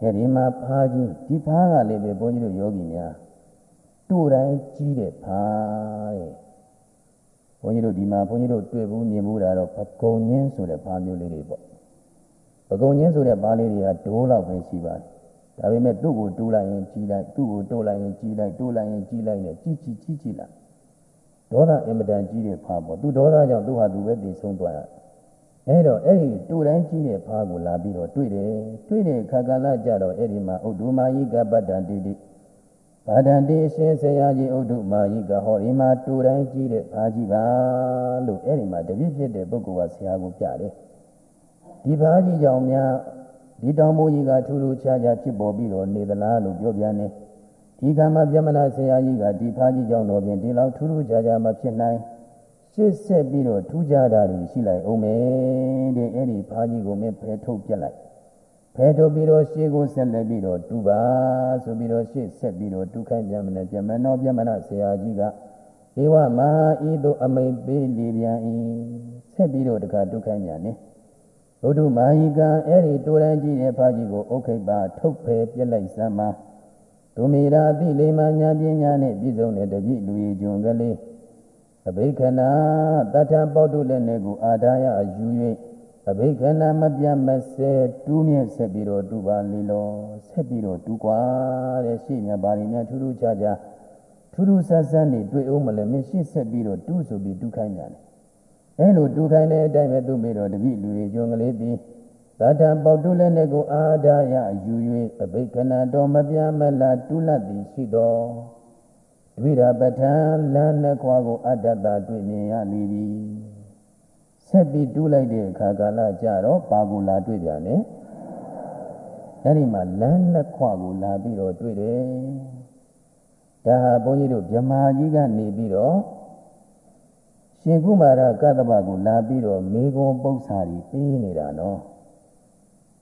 အဲဒီမှာဖားကြီးဒီဖားကလည်းပဲဘုန်းကြီးတို့ယောဂီများတို့တိုင်းကြီးတဲ့ဖားတဲ့ဘုန်းကြီးတို့ဒီမှာဘုန်းကြီးတို့တွေ့ဘူးမြင်ဘူးတာတော့ပကုံညင်းဆိုတဲ့ဖားမျိုးလေးတွေပေါ့ပကုံညင်းဆိုတဲ့ဖားလေးတွေကဒိုးလောက်ပဲရှိပါတယ် ဒါပေမဲ့သူ့ကိုတိုးလိုက်ရင်ကြီးလိုက်သူ့ကိုတိုးလိုက်ရင်ကြီးလိုက်တိုးလိုက်ရင်ကြီးလိုက်နဲ့ကြီးကြီးကြီးကြီးလာဒေါသအင်မတန်ကြီးတဲ့ဖာပေါ့သူဒေါသကြောင့်သူဟာသူပဲတည်ဆုံးသွားတာအဲတော့အဲ့ဒီတူတိုင်းကြီးတဲ့ဖာကိုလာပြီးတော့တွေ့တယ်တွေ့တဲ့ခါကာလကြတော့အဲ့ဒီမှာဥဒ္ဓမာယိကပတ္တန်တိတိဘာဒန္တိအရှင်ဆရာကြီးဥဒ္ဓမာယိကဟောဒီမှာတူတိုင်းကြီးတဲ့ဖာကြီးပါလို့အဲ့ဒီမှာတပြည့်ဖြစ်တဲ့ပုဂ္ဂိုလ်ကဆရာကိုပြတယ်ဒီဖာကြီးကြောင့်များ ဒီတောင်မိုးကြီးကထူးထူးခြားခြားဖြစ်ပေါ်ပြီးတော့နေသလားလို့ပြောပြတယ်ဒီကံမှာပြမနာဆရာကြီးကဒီဖာကြီးကြောင့်တော့ပြင်ဒီလောက်ထူးထူးခြားခြားမဖြစ်နိုင်ရှစ်ဆက်ပြီးတော့ထူးခြားတာတွေရှိလိုက်အောင်မယ်တဲ့အဲ့ဒီဖာကြီးကိုမင်းဖယ်ထုတ်ပြလိုက်ဖယ်ထုတ်ပြီးတော့ရှေးကိုဆက်လက်ပြီးတော့တူပါဆိုပြီးတော့ရှေ့ဆက်ပြီးတော့တူခိုင်းပြမနာပြမနောပြမနာဆရာကြီးကဧဝမဟာဤသို့အမိန်ပေးလေပြန်၏ဆက်ပြီးတော့တခါတူခိုင်းပြန်နေ ဘုဒ္ဓမာယိကအဲ့ဒီတိုးရန်ကြီးတဲ့ဖာကြီးကိုဥခိတ်ပါထုတ်ဖယ်ပြလိုက်စမ်းပါဒုမေရာတိလေမညာပညာနဲ့ပြည့်စုံတဲ့တပြည့်လူရည်ကျွံကလေးအဘိခဏတထပေါတုလည်းနဲ့ကိုအာဒါယယူ၍အဘိခဏမပြတ်မစဲတူးမြဲဆက်ပြီးတော့တူပါလေလောဆက်ပြီးတော့တူကွာတဲ့ရှေ့မြပါရင်များထူးထူးခြားခြားထူးထူးဆန်းဆန်းနေတွေ့အောင်မလဲမင်းရှေ့ဆက်ပြီးတော့တူးဆိုပြီးတူးခိုင်းကြတယ် အဲလိုတူးခိုင်းတဲ့အတိုင်းပဲသူ့မိတော့တပြည့်လူတွေကျွံကလေးသည်သတ္တပေါတုလည်းနဲ့ကိုအာဒါယယူ၍အဘိခဏတော်မပြတ်မလားတူးလတ်သည်ရှိတော်ဝိရပဋ္ဌာန်လမ်းနှစ်ခွာကိုအတ္တတာတွေ့မြင်ရလိပြီဆက်ပြီးတူးလိုက်တဲ့အခါကာလကြတော့ပါကိုလာတွေ့ပြန်တယ်အဲ့ဒီမှာလမ်းနှစ်ခွာကိုလာပြီးတော့တွေ့တယ်ဒါဟာဘုန်းကြီးတို့ဗြဟ္မာကြီးကနေပြီးတော့ ရှင်ကုမာရကတ္တပကိုလာပြီးတော့မေခွန်ပု္ပ္ပစာကြီးပေးနေတာနော်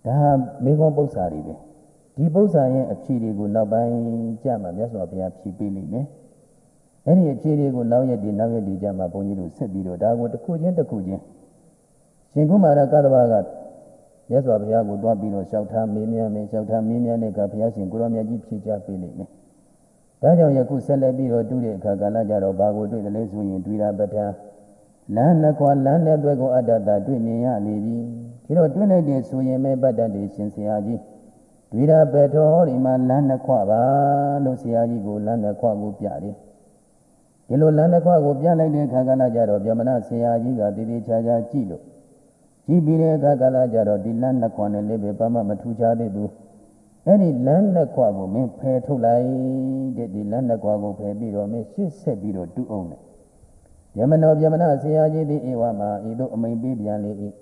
ဒါမေခွန်ပု္ပ္ပစာကြီးပဲဒီပု္ပ္ပစာရဲ့အဖြေတွေကိုနောက်ပိုင်းကြမှာမြတ်စွာဘုရားဖြေပေးလိမ့်မယ်အဲ့ဒီအခြေလေးကိုနောက်ရက်ဒီနောက်ရက်ဒီကြမှာဘုန်းကြီးတို့ဆက်ပြီးတော့ဒါကိုတစ်ခုချင်းတစ်ခုချင်းရှင်ကုမာရကတ္တဗကမြတ်စွာဘုရားကိုသွားပြီးတော့လျှောက်ထားမေးမြန်းမယ်လျှောက်ထားမေးမြန်းတဲ့အခါဘုရားရှင်ကိုရောမြတ်ကြီးဖြေချပေးလိမ့်မယ်။ဒါကြောင့်ယခုဆက်လက်ပြီးတော့တူးတဲ့အခါကာလကြတော့ဘာကိုတွေ့တယ်လဲဆိုရင်တွေ့တာပဋ္ဌာန်း လမ်းနှစ်ခွာလမ်းနဲ့သွဲကိုအတ္တတာတွေ့မြင်ရလေပြီ။ဒီတော့တွေ့လိုက်တဲ့ဆိုရင်မဲ့ပတ္တတေရှင်ဆရာကြီးတွေ့တာပဋ္ဌောဒီမှာလမ်းနှစ်ခွပါလို့ဆရာကြီးကိုလမ်းနှစ်ခွကိုပြတယ်။ဒီလိုလမ်းတစ်ခွကိုပြလိုက်တဲ့ခါကလာကြတော့ဗြဟ္မဏဆရာကြီးကတည်တည်ချာချာကြည့်လို့ကြည့်ပြီးတဲ့အခါကလာကြတော့ဒီလမ်းနှစ်ခွနဲ့လည်းပဲဘာမှမထူးခြားသေးဘူးအဲ့ဒီလမ်းနှစ်ခွကိုမင်းဖယ်ထုတ်လိုက်တဲ့ဒီလမ်းနှစ်ခွကိုဖယ်ပြီးတော့မင်းရှစ်ဆက်ပြီးတော့တူအောင်တယ် ဗြဟ္မဏောဗြဟ္မဏဆရာကြီးသည်ဧဝမှာဤသို့အမိန်ပေးပြန်လေ၏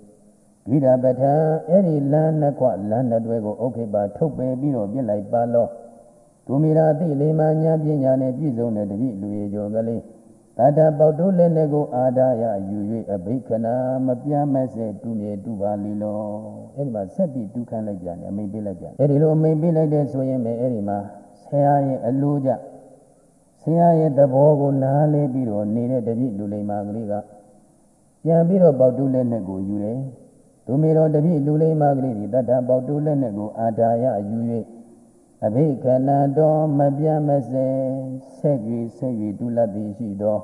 ဒွိဒပဋ္ဌာအဲ့ဒီလမ်းနှစ်ခွလမ်းနှစ်တွဲကိုဥခိပါထုတ်ပယ်ပြီးတော့ပြစ်လိုက်ပါလောဒုမိရာတိလေမာညာပညာနဲ့ပြည့်စုံတဲ့တတိလူရေကျော်ကလေးတတပေါတုလည်းနဲ့ကိုအာဒယယူ၍အဘိခဏမပြမစေတူမြေတူပါလီလောအဲ့ဒီမှာဆက်ပြီးတူခန့်လိုက်ကြတယ်အမိန်ပေးလိုက်ကြအဲ့ဒီလိုအမိန်ပေးလိုက်တဲ့ဆိုရင်ပဲအဲ့ဒီမှာဆရာရဲ့အလိုကြဆ ရာရဲ့သဘောကိုနားလဲပြီးတော့နေတဲ့တတိလူလိမ္မာကလေးကပြန်ပြီးတော့ပေါတုလည်းနဲ့ကိုယူတယ်သူမေတော်တတိလူလိမ္မာကလေးဒီတတပေါတုလည်းနဲ့ကိုအာဒယယူ၍အဘိခဏတော်မပြမစဲဆက်၍ဆက်၍ဒုလတ်သည်ရှိသော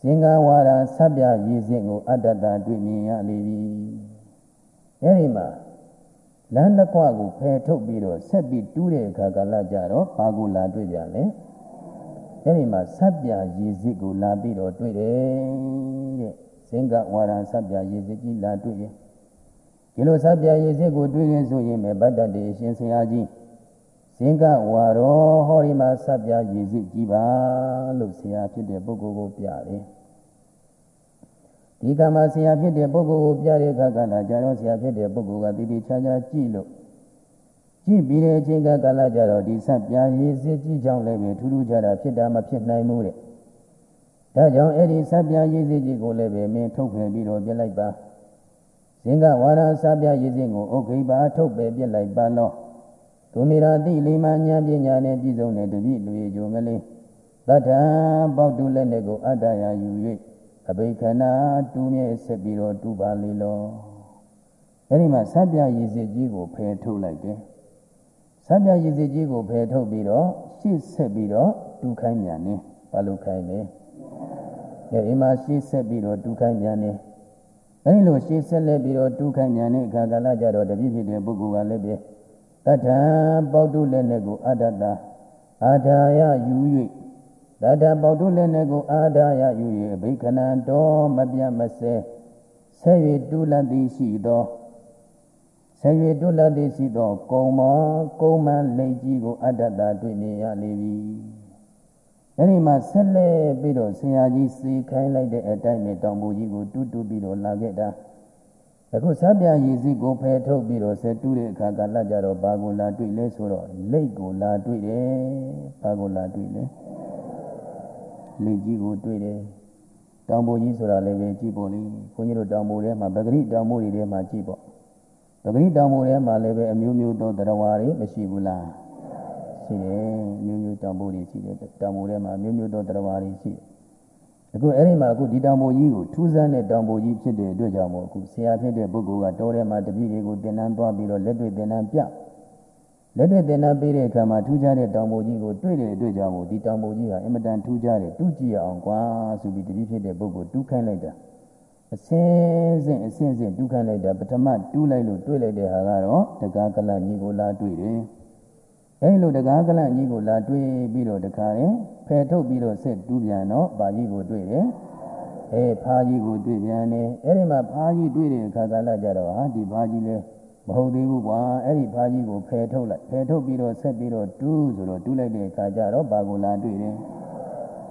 စင်္ဂဝါရဆပ်ပြရည်စင်ကိုအတ္တတတွေ့မြင်ရလေပြီအဲဒီမှာလမ်းတစ်ခွကိုဖယ်ထုတ်ပြီးတော့ဆက်ပြီးတူးတဲ့အခါကလာကြတော့ဘာကိုလာတွေ့ကြလဲ အဲဒီမှာဆပ်ပြရည်စင်ကိုလာပြီးတော့တွေ့တယ်တဲ့စင်္ဂဝါရဆပ်ပြရည်စင်ကြီးလာတွေ့တယ်ဒီလိုဆပ်ပြရည်စင်ကိုတွေ့ရင်ဆိုရင်ပဲဗတ္တတေရှင်ဆရာကြီးသင်္ကဝါရောဟောဒီမှာဆက်ပြရည်စစ်ကြည်ပါလို့ဆရာဖြစ်တဲ့ပုဂ္ဂိုလ်ကိုပြတယ်ဒီကမှာဆရာဖြစ်တဲ့ပုဂ္ဂိုလ်ကိုပြတဲ့အခါကလည်းကြာတော့ဆရာဖြစ်တဲ့ပုဂ္ဂိုလ်ကတည်တည်ချာချာကြည့်လို့ ကြည့်ပြီးတဲ့အချိန်ကကာလကြတော့ဒီဆက်ပြရည်စစ်ကြည့်ကြောင်းလည်းပဲထူးထူးခြားခြားဖြစ်တာမဖြစ်နိုင်ဘူးတဲ့ဒါကြောင့်အဲ့ဒီဆက်ပြရည်စစ်ကြီးကိုလည်းပဲမင်းထုတ်ဖယ်ပြီးတော့ပြလိုက်ပါဇင်္ဂဝါရဆက်ပြရည်စစ်ကိုဥက္ခိပါထုတ်ပယ်ပြလိုက်ပါလို့သူမိရာတိလိမညာပညာနဲ့ပြည့်စုံတဲ့တပိလူရည်ကြုံကလေးတတ္ထပေါတုလက်နဲ့ကိုအတ္တရာယူ၍အဘိခဏတူးမြဲဆက်ပြီးတော့တူပါလေလောအဲဒီမှာဆပ်ပြရည်စစ်ကြီးကိုဖယ်ထုတ်လိုက်တယ် ဆပ်ပြရည်စစ်ကြီးကိုဖယ်ထုတ်ပြီးတော့ရှေ့ဆက်ပြီးတော့တူခိုင်းပြန်နေဘာလို့ခိုင်းလဲအဲဒီမှာရှေ့ဆက်ပြီးတော့တူခိုင်းပြန်နေအဲဒီလိုရှေ့ဆက်လက်ပြီးတော့တူခိုင်းပြန်တဲ့အခါကလည်းကြတော့တပြည့်ဖြစ်တဲ့ပုဂ္ဂိုလ်ကလည်းပဲတထံပေါတုလည်းနဲ့ကိုအတ္တတာအာဓာယယူ၍တထံပေါတုလည်းနဲ့ကိုအာဓာယယူ၍ဘိခဏံတော်မပြတ်မစဲဆဲ၍တူလတ်သည်ရှိသော ဆဲ၍တူလတ်သည်ရှိသောကုံမောကုံမှန်လိတ်ကြီးကိုအတ္တတာတွေ့မြင်ရလေပြီအဲဒီမှာဆက်လက်ပြီးတော့ဆရာကြီးစေခိုင်းလိုက်တဲ့အတိုင်းနဲ့တောင်ပူကြီးကိုတူးတူးပြီးတော့လာခဲ့တာအခုစပြရည်စီကိုဖယ်ထုတ်ပြီးတော့ဆက်တူးတဲ့အခါကလတ်ကြတော့ဘာကိုလာတွေ့လဲဆိုတော့လိတ်ကိုလာတွေ့တယ်ဘာကိုလာတွေ့လဲလိတ်ကြီးကိုတွေ့တယ်တောင်ပူကြီးဆိုတာလည်းပဲကြည့်ပေါ့လေခွန်ကြီးတို့တောင်ပူထဲမှာပဂရိတောင်ပူတွေထဲမှာကြည့်ပေါ့ ပဂရိတောင်ပူထဲမှာလည်းပဲအမျိုးမျိုးသောတရားဝါတွေမရှိဘူးလားရှိတယ်မျိုးမျိုးတောင်ပူတွေရှိတယ်တောင်ပူထဲမှာမျိုးမျိုးသောတရားဝါတွေရှိတယ်အခုအဲ့ဒီမှာအခုဒီတောင်ပေါ်ကြီးကိုထူးဆန်းတဲ့တောင်ပေါ်ကြီးဖြစ်တဲ့အတွက်ကြောင့်မို့အခုဆရာဖြစ်တဲ့ပုဂ္ဂိုလ်ကတောထဲမှာတပည့်တွေကိုသင်တန်းသွားပြီးတော့လက်တွေ့သင်တန်းပြလက်တွေ့သင်တန်းပေးတဲ့အခါမှာထူးခြားတဲ့တောင်ပေါ်ကြီးကိုတွေ့တဲ့အတွက်ကြောင့်မို့ဒီတောင်ပေါ်ကြီးကအင်မတန်ထူးခြားတယ်တူးကြည့်အောင်ကွာဆိုပြီးတပည့်ဖြစ်တဲ့ပုဂ္ဂိုလ်တူးခိုင်းလိုက်တာ အစင်းစင်းအစင်းစင်းတူးခိုင်းလိုက်တာပထမတူးလိုက်လို့တွေ့လိုက်တဲ့ဟာကတော့တကားကလညီကိုလာတွေ့တယ်အဲဒီလိုတကားကလညီကိုလာတွေ့ပြီးတော့တခါရင်ဖယ်ထုတ်ပြီးတော့ဆက်တူးပြန်တော့ဗာကြီးကိုတွေ့တယ်အဲဖားကြီးကိုတွေ့ပြန်တယ်အဲဒီမှာဖားကြီးတွေ့တဲ့အခါကလည်းကြတော့ဟာဒီဖားကြီးလဲမဟုတ်သေးဘူးကွာအဲ့ဒီဖားကြီးကိုဖယ်ထုတ်လိုက်ဖယ်ထုတ်ပြီးတော့ဆက်ပြီးတော့တူးဆိုတော့တူးလိုက်တဲ့အခါကျတော့ဘာကိုလာတွေ့တယ်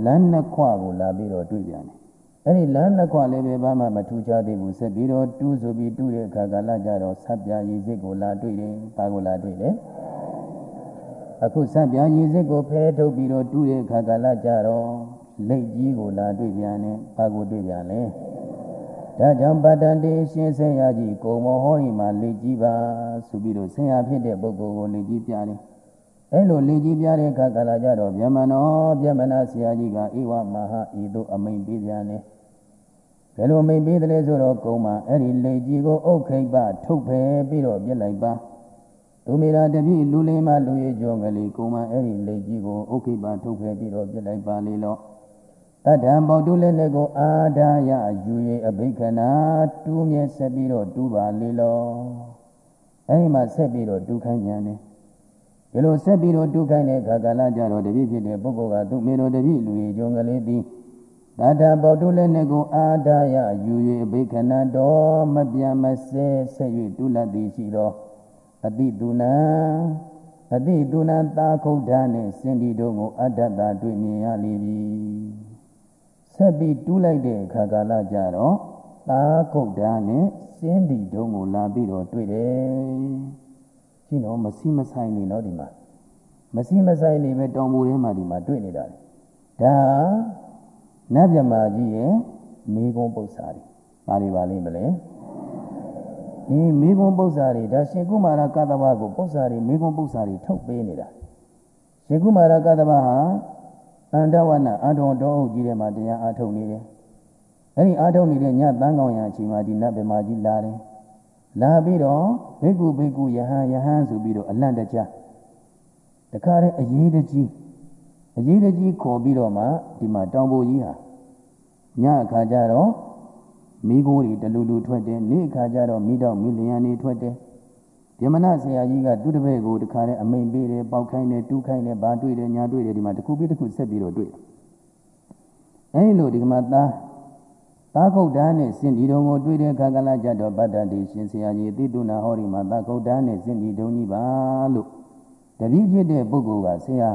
လမ်းနှစ်ခွကိုလာပြီးတော့တွေ့ပြန်တယ် အဲ့ဒီလမ်းနှစ်ခွလည်းပဲဘာမှမထူးခြားသေးဘူးဆက်ပြီးတော့တူးဆိုပြီးတူးတဲ့အခါကလည်းကြတော့ဆက်ပြရည်စစ်ကိုလာတွေ့တယ်ဘာကိုလာတွေ့တယ်အခုစပြရည်စစ်ကိုဖဲထုတ်ပြီးတော့တူးတဲ့ခါကာလကြတော့လက်ကြီးကိုလာတွေ့ပြန်တယ်ဘာကိုတွေ့ပြန်လဲဒါကြောင့်ပတ္တန်တေရှင်ဆရာကြီးကုံမောဟောဒီမှာလက်ကြီးပါဆိုပြီးတော့ဆရာဖြစ်တဲ့ပုဂ္ဂိုလ်ကိုလက်ကြီးပြတယ်အဲ့လိုလက်ကြီးပြတဲ့ခါကာလကြတော့ဗျမနောဗျမနာဆရာကြီးကဧဝမဟာဤသို့အမိန်ပေးပြန်တယ် ဘယ်လိုအမိန်ပေးတယ်လဲဆိုတော့ကုံမှာအဲ့ဒီလက်ကြီးကိုအုတ်ခိပ်ပထုတ်ဖယ်ပြီးတော့ပြစ်လိုက်ပါသူမေရာတပြည့်လူလေးမှလူရဲ့ကြောကလေးကိုမအဲ့ဒီလက်ကြီးကိုဥခိပါထုတ်ဖယ်ပြီးတော့ပြစ်လိုက်ပါလေလောတတ္တံပေါတုလည်းနဲ့ကိုအာဒါယယူ၍အဘိခနာတူးမြဲဆက်ပြီးတော့တူးပါလေလောအဲ့ဒီမှာဆက်ပြီးတော့တူးခိုင်းပြန်တယ်ဒီလိုဆက်ပြီးတော့တူးခိုင်းတဲ့ခါကာလကြတော့တပြည့်ဖြစ်တဲ့ပုဂ္ဂိုလ်ကသူမေတော်တပြည့်လူရဲ့ကြောကလေးသည် တတ္တပေါတုလည်းနဲ့ကိုအာဒါယယူ၍အဘိခနာတော်မပြတ်မစဲဆက်၍တူးလတ်သည်ရှိသောအတိတုနာအတိတုနာသာခုဒ္ဓနဲ့စင်ဒီတို့ကိုအတ္တတာတွေ့မြင်ရလိမ့်မည်ဆက်ပြီးတူးလိုက်တဲ့အခါကာလကြတော့သာခုဒ္ဓနဲ့စင်ဒီတို့ကိုလာပြီးတော့တွေ့တယ်ကြည့်တော့မစီမဆိုင်နေတော့ဒီမှာမစီမဆိုင်နေပဲတောင်ပေါ်ထဲမှာဒီမှာတွေ့နေတာဒါ နတ်မြမာကြီးရဲ့မိဂုံပု္ပ္ပာတွေပါလိပါလိမ့်မလဲဒီမိဂုံပု္ပ္ပာတွေဒါရှင်ကုမာရကတ္တဗကိုပု္ပ္ပာတွေမိဂုံပု္ပ္ပာတွေထုတ်ပေးနေတာရှင်ကုမာရကတ္တဗဟာအန္တဝနအာထုံတော်အုပ်ကြီးထဲမှာတရားအားထုတ်နေတယ်အဲ့ဒီအားထုတ်နေတဲ့ညတန်းကောင်ရအချိန်မှာဒီနတ်ဗမာကြီးလာတယ်လာပြီးတော့ဘိက္ခုဘိက္ခုယဟန်ယဟန်ဆိုပြီးတော့အလန့်တကြားတခါတည်းအရေးတကြီး အရေးတကြီးခေါ်ပြီးတော့မှဒီမှာတောင်ပေါ်ကြီးဟာညအခါကျတော့မိโกတွေတလူလူထွက်တယ်နေ့အခါကျတော့မိတော့မိလျံနေထွက်တယ်ယမနာဆရာကြီးကသူ့တပည့်ကိုတခါတည်းအမိန်ပေးတယ်ပေါက်ခိုင်းတယ်တူးခိုင်းတယ်ဘာတွေ့တယ်ညာတွေ့တယ်ဒီမှာတစ်ခုပြီးတစ်ခုဆက်ပြီးတော့တွေ့တယ်အဲဒီလိုဒီကမှာသားသာကုတ်တန်းနဲ့စင်ဒီတုံကိုတွေ့တဲ့အခါကလာကြတော့ဗတ္တတိရှင်ဆရာကြီးအတိတုနာဟောဒီမှာသာကုတ်တန်းနဲ့စင်ဒီတုံကြီးပါလို့တပည့်ဖြစ်တဲ့ပုဂ္ဂိုလ်ကဆရာ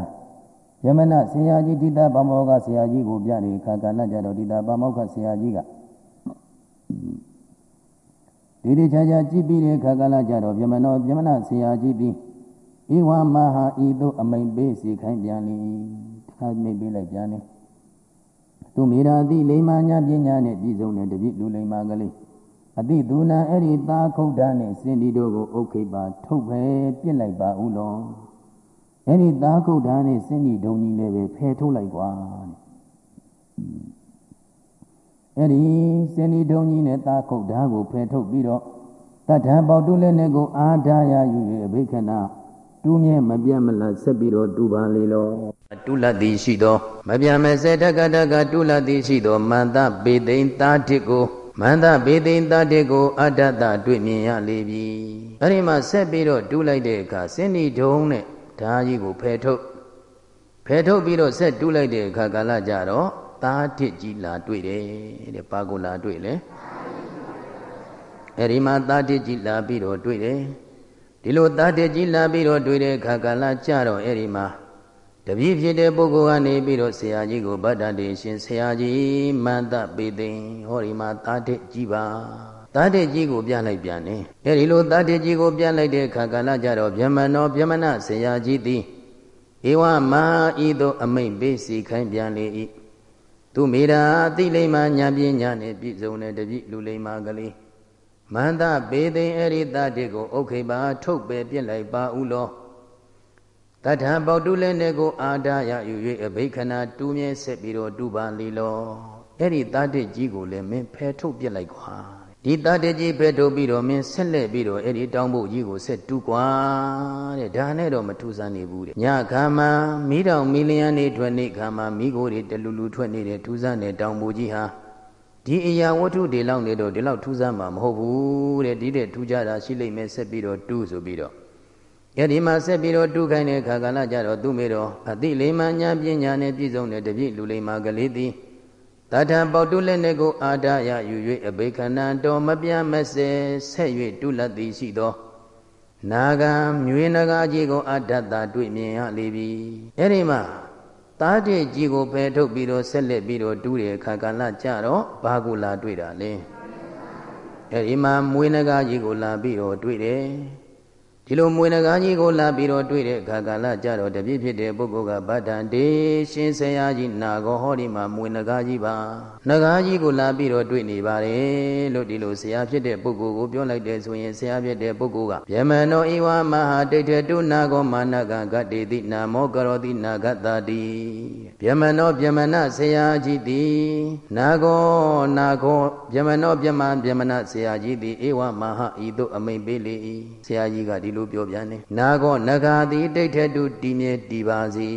ယမနာဆရာကြီးတိတဗမောကဆရာကြီးကိုပြတဲ့အခါကလာကြတော့တိတဗမောကဆရာကြီးကဒီဒီချာချာကြည့်ပြီးတဲ့ခါကလာကြတော့ပြမနောပြမနာဆရာကြီးပြီးဧဝမဟာဤသို့အမိန်ပေးစီခိုင်းပြန်လေတခါမိတ်ပေးလိုက်ပြန်လေသူမိရာတိလိမ္မာညာပညာနဲ့ပြည်စုံတဲ့တပိလူလိမ္မာကလေးအတိသူနာအဲ့ဒီသာခုတ်တာနဲ့စင်ဒီတို့ကိုအုတ်ခိပ်ပါ ထုတ်ပဲပြစ်လိုက်ပါဦးလော အဲ့ဒီသာခုတ်တာနဲ့စင်ဒီဒုံကြီးလည်းပဲဖယ်ထုတ်လိုက်ကွာတဲ့အဲ့ဒီစင်ဒီဒုံကြီးနဲ့တာခုတ်ဓာကိုဖယ်ထုတ်ပြီးတော့တထံပေါတုလည်းနဲ့ကိုအာဓာရယူ၍အဘိခဏတူးမြဲမပြတ်မလတ်ဆက်ပြီးတော့တူပါလေလောတူလတ်သည်ရှိသောမပြတ်မစဲတက္ကတက္ကတူလတ်သည်ရှိသောမန္တပေသိန်တာတိကိုမန္တဘေသိန်တတေကိုအတ္တတတွေ့မြင်ရလေပြီအဲ့ဒီမှာဆက်ပြီးတော့တူးလိုက်တဲ့အခါစင်ဒီဒုံနဲ့ ဓာကြီးကိုဖယ်ထုတ်ဖယ်ထုတ်ပြီးတော့ဆက်တူးလိုက်တဲ့အခါကာလကြတော့သားတစ်ကြီးလာတွေ့တယ်တဲ့ပါကိုလာတွေ့လေအဲ့ဒီမှာသားတစ်ကြီးလာပြီးတော့တွေ့တယ်ဒီလိုသားတစ်ကြီးလာပြီးတော့တွေ့တဲ့အခါကာလကြတော့အဲ့ဒီမှာတပည့်ဖြစ်တဲ့ပုဂ္ဂိုလ်ကနေပြီးတော့ဆရာကြီးကိုဗတ္တတေရှင်ဆရာကြီးမန္တပေသိင်ဟောဒီမှာသားတစ်ကြီးပါ သားတစ်ကြီးကိုပြလိုက်ပြန်နေအဲဒီလိုသားတစ်ကြီးကိုပြလိုက်တဲ့အခါကာလကြတော့ဗျမနောဗျမနဆရာကြီးသည်ဧဝမဟာဤသို့အမိတ်ပေးစီခိုင်းပြန်လေ၏သူမိတာအသိလိမ္မာညာပညာနဲ့ပြည့်စုံတဲ့တပည့်လူလိမ္မာကလေးမန္တပေသိင်အဲ့ဒီသားတစ်ကိုဥခိပါထုတ်ပယ်ပြစ်လိုက်ပါဥလောတထပေါတုလည်းနဲ့ကိုအာဒရယူ၍အဘိခနာတူးမြဲဆက်ပြီးတော့တူပါလီလောအဲ့ဒီတတ္တကြီးကိုလည်းမင်းဖယ်ထုတ်ပြစ်လိုက်ကွာ ဒီတတ္တကြီးဖယ်ထုတ်ပြီးတော့မင်းဆက်လက်ပြီးတော့အဲ့ဒီတောင်းဖို့ကြီးကိုဆက်တူးကွာတဲ့ဒါနဲ့တော့မထူးဆန်းနေဘူးတဲ့ညခါမှာမိတော်မီလျံနေထွက်နေခါမှာမိကိုတွေတလူလူထွက်နေတဲ့ထူးဆန်းတဲ့တောင်းဖို့ကြီးဟာဒီအရာဝတ္ထုတွေလောက်နေတော့ဒီလောက်ထူးဆန်းမှာမဟုတ်ဘူးတဲ့ဒီတဲ့ထူးကြတာရှိလိမ့်မယ်ဆက်ပြီးတော့တူးဆိုပြီးတော့အဲ့ဒီမှာဆက်ပြီးတော့တူးခိုင်းတဲ့ခါကလာကြတော့သူမေတော်အတိလိမ္မာညာပညာနဲ့ပြည့်စုံတဲ့တပြည့်လူလိမ္မာကလေးသည် တထပေါတုလက်နဲ့ကိုအာဒရယူ၍အဘိခဏံတော်မပြမစဲဆက်၍တုလတ်သည်ရှိသောနာဂံမြွေနဂါကြီးကိုအတ္တတာတွေ့မြင်ရလေပြီအဲ့ဒီမှာသားတဲ့ကြီးကိုဖယ်ထုတ်ပြီးတော့ဆက်လက်ပြီးတော့တူးတဲ့အခါကလာကြတော့ဘာကိုလာတွေ့တာလဲအဲ့ဒီမှာမွေးနဂါကြီးကိုလာပြီးတော့တွေ့တယ် ဒီလိုမွေနဂါးကြီးကိုလာပြီးတော့တွေ့တဲ့အခါကာလကြတော့တပြည့်ဖြစ်တဲ့ပုဂ္ဂိုလ်ကဗတ္တန်တေရှင်ဆရာကြီးနာကောဟောဒီမှာမွေနဂါးကြီးပါနဂါးကြီးကိုလာပြီးတော့တွေ့နေပါတယ်လို့ဒီလိုဆရာဖြစ်တဲ့ပုဂ္ဂိုလ်ကိုပြောလိုက်တဲ့ဆိုရင်ဆရာဖြစ်တဲ့ပုဂ္ဂိုလ်ကဗျမနောဧဝမဟာတိဋ္ဌတုနာကောမာနကဂတ္တိတိနာမောကရောတိနာဂတ္တာတိဗျမနောဗျမနဆရာကြီးသည်နာကောနာကောဗျမနောဗျမဗျမနဆရာကြီးသည်ဧဝမဟာဤသို့အမိန်ပေးလေ၏ဆရာကြီးကဒီလိုပြောပြန်တယ်နာကောနဂာတိတိဋ္ဌတုတည်မြဲတည်ပါစေ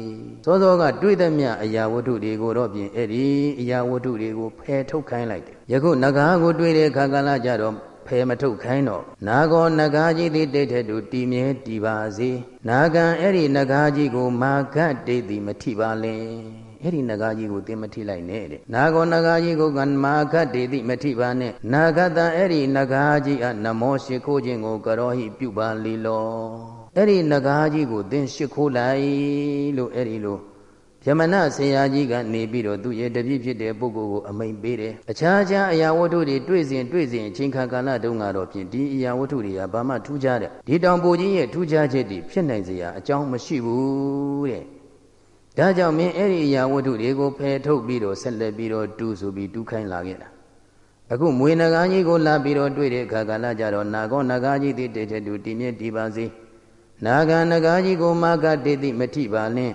စောစောကတွေ့သမျှအရာဝတ္ထုတွေကိုတော့ပြင်အဲ့ဒီအရာဝတ္ထုတွေကိုဖယ်ထုတ်ခိုင်းလိုက်တယ်ယခုနဂါကိုတွေ့တဲ့အခါကလာကြတော့ဖယ်မထုတ်ခိုင်းတော့နာကောနဂါကြီးတိတိဋ္ဌတုတည်မြဲတည်ပါစေနာဂံအဲ့ဒီနဂါကြီးကိုမာဂတ်တိတ်သည်မထိပါလင် အဲ့ဒီနဂါကြီးကိုသင်မထိလိုက်နဲ့တဲ့နာကောနဂါကြီးကိုကမာခတ်တေတိမထိပါနဲ့နာဂတအဲ့ဒီနဂါကြီးအနမောရှိခိုးခြင်းကိုကရောဟိပြုပါလီလောအဲ့ဒီနဂါကြီးကိုသင်ရှိခိုးလိုက်လို့အဲ့ဒီလိုယမနဆရာကြီးကနေပြီးတော့သူရဲ့တပြည့်ဖြစ်တဲ့ပုဂ္ဂိုလ်ကိုအမိန်ပေးတယ်အခြားခြားအရာဝတ္ထုတွေတွေ့စဉ်တွေ့စဉ်အချိန်ခါကာလတုန်းကတော့ဖြင့်ဒီအရာဝတ္ထုတွေကဘာမှထူးခြားတဲ့ဒီတောင်ပူကြီးရဲ့ထူးခြားချက်တွေဖြစ်နိုင်စရာအကြောင်းမရှိဘူးတဲ့ ဒါကြောင့်မင်းအဲ့ဒီအရာဝတ္ထုတွေကိုဖယ်ထုတ်ပြီးတော့ဆက်လက်ပြီးတော့တူးဆိုပြီးတူးခိုင်းလာခဲ့တာအခုမွေနဂါကြီးကိုလာပြီးတော့တွေ့တဲ့အခါကလာကြတော့နာကောနဂါကြီးတိတေတေတူတည်မြဲတည်ပါစေနာဂနဂါကြီးကိုမာကတေတိမထိပါနှင့်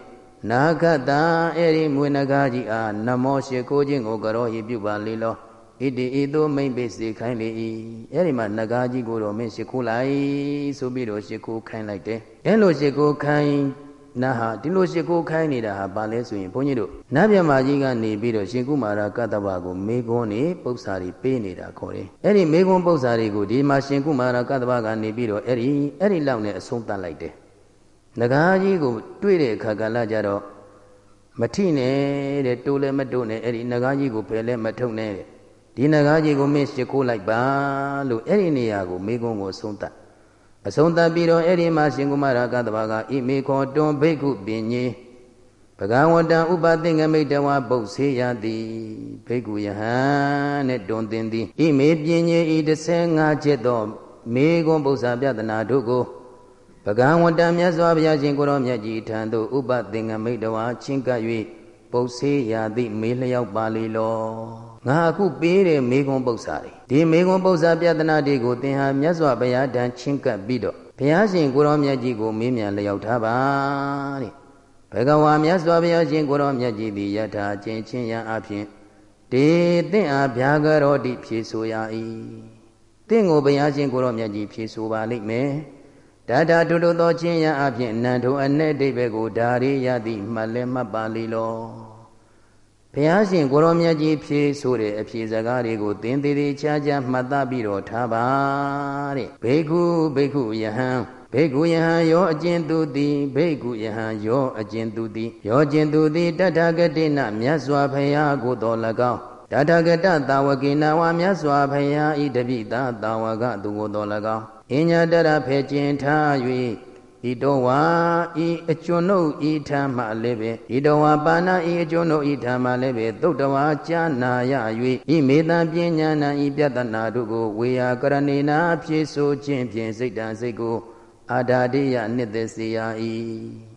နာဂတံအဲ့ဒီမွေနဂါကြီးအားနမောရှိခိုးခြင်းကိုကရောဟိပြုပါလေလောဣတိဤသို့မိမ့်ပိစေခိုင်းလေ၏အဲ့ဒီမှာနဂါကြီးကိုတော့မင်းရှိခိုးလိုက်ဆိုပြီးတော့ရှိခိုးခိုင်းလိုက်တယ်အဲ့လိုရှိခိုးခိုင်း နာဟာဒီလိုရှ िख ိုးခိုင်းနေတာဟာဘာလဲဆိုရင်ဘုန်းကြီးတို့နတ်မြမာကြီးကနေပြီးတော့ရှင်ကုမာရကတ္တဗကိုမေခွန်းနေပု္ပ္ပစာတွေပေးနေတာခေါ်တယ်။အဲ့ဒီမေခွန်းပု္ပ္ပစာတွေကိုဒီမှာရှင်ကုမာရကတ္တဗကနေပြီးတော့အဲ့ဒီအဲ့ဒီလောက်နဲ့အဆုံးသတ်လိုက်တယ်။ငကားကြီးကိုတွေ့တဲ့အခါကလည်းကြတော့မထိနဲ့တဲ့တိုးလည်းမတိုးနဲ့အဲ့ဒီငကားကြီးကိုဖယ်လည်းမထုံနဲ့တဲ့ဒီငကားကြီးကိုမင်းရှ िख ိုးလိုက်ပါလို့အဲ့ဒီနေရာကိုမေခွန်းကိုဆုံးသတ် အဆုံးသတ်ပြီးတော့အဲ့ဒီမှာရှင်ကုမာရကတဘာကဣမေခောတွန်ဘိက္ခုပင်ကြီးဘဂဝတံဥပသင်္ကမိတဝပုတ်စေရသည်ဘိက္ခုယဟန်နဲ့တွန်တင်သည်ဣမေပင်ကြီးဤ15ချက်သောမေကွန်ပု္ပ္ပာပြဒနာတို့ကိုဘဂဝတံမြတ်စွာဘုရားရှင်ကိုရောမြတ်ကြီးထံသို့ဥပသင်္ကမိတဝချင်းကပ်၍ပုတ်စေရသည်မေလျောက်ပါလေလော ငါအခုပေးတဲ့မေခွန်းပု္ပ္ပာတွေဒီမေခွန်းပု္ပ္ပာပြဒနာတွေကိုသင်ဟာမြတ်စွာဘုရားတန်ချင်းကပ်ပြီးတော့ဘုရားရှင်ကိုရောမြတ်ကြီးကိုမေးမြန်းလျောက်ထားပါတဲ့ဘဂဝါမြတ်စွာဘုရားရှင်ကိုရောမြတ်ကြီးသည်ယထာကျင့်ချင်းရန်အဖြစ်တေသင်အားဗျာကရောတိဖြေဆိုရ၏သင်ကိုဘုရားရှင်ကိုရောမြတ်ကြီးဖြေဆိုပါလိမ့်မယ်ဒါတာတုတုသောချင်းရန်အဖြစ်နန္ထုအ내အိဗေကိုဓာရိယတိမှတ်လဲမှတ်ပါလိလော ဘုရားရှင်ကိုရောမြတ်ကြီးဖြေဆိုတဲ့အဖြေစကားတွေကိုသင်သေးသေးချာချာမှတ်သားပြီးတော့ထားပါတဲ့ဘေကုဘေကုယဟံဘေကုယဟံယောအကျဉ်သူသည်ဘေကုယဟံယောအကျဉ်သူသည်ယောကျဉ်သူသည်တထဂတိနမြတ်စွာဘုရားကိုတော်၎င်းတထဂတတာဝကိနာဝမြတ်စွာဘုရားဤတပိတာတာဝကသူကိုတော်၎င်းအညာတရဖေကျင်ထား၍ ဤတောဝါဤအကျွန်ုပ်ဤထာမလည်းပဲဤတောဝါပါဏဤအကျွန်ုပ်ဤထာမလည်းပဲသုတ်တဝါကြာနာရ၍ဤမေတ္တာပညာနာဤပြတနာတို့ကိုဝေယကရဏေနာဖြည့်ဆိုခြင်းဖြင့်စိတ်တံစိတ်ကိုအာဓာတိယနှစ်သက်စေရ၏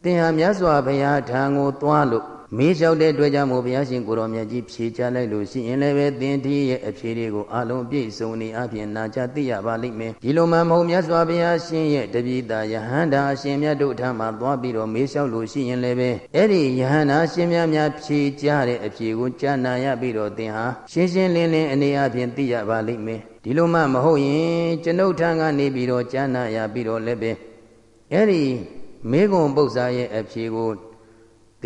သင်ဟာမြတ်စွာဘုရားထံကိုသွားလို့ မေးလျှောက်တဲ့အတွက်ကြောင့်မို့ဘုရားရှင်ကိုရောမြတ်ကြီးဖြေချလိုက်လို့ရှိရင်လည်းပဲသင်ဒီရဲ့အဖြေတွေကိုအလုံးပြည့်စုံနေအပြင်နာကြသိရပါလိမ့်မယ်ဒီလိုမှမဟုတ်မြတ်စွာဘုရားရှင်ရဲ့တပိတာယဟန္တာအရှင်မြတ်တို့ထံမှာသွားပြီးတော့မေးလျှောက်လို့ရှိရင်လည်းပဲအဲ့ဒီယဟန္တာရှင်မြတ်များဖြေကြတဲ့အဖြေကိုကြားနာရပြီးတော့သင်ဟာရှင်းရှင်းလင်းလင်းအနေအပြင်သိရပါလိမ့်မယ်ဒီလိုမှမဟုတ်ရင်ကျွန်ုပ်ထံကနေပြီးတော့ကြားနာရပြီးတော့လည်းပဲအဲ့ဒီမေကွန်ပု္ပ္ပာရဲ့အဖြေကို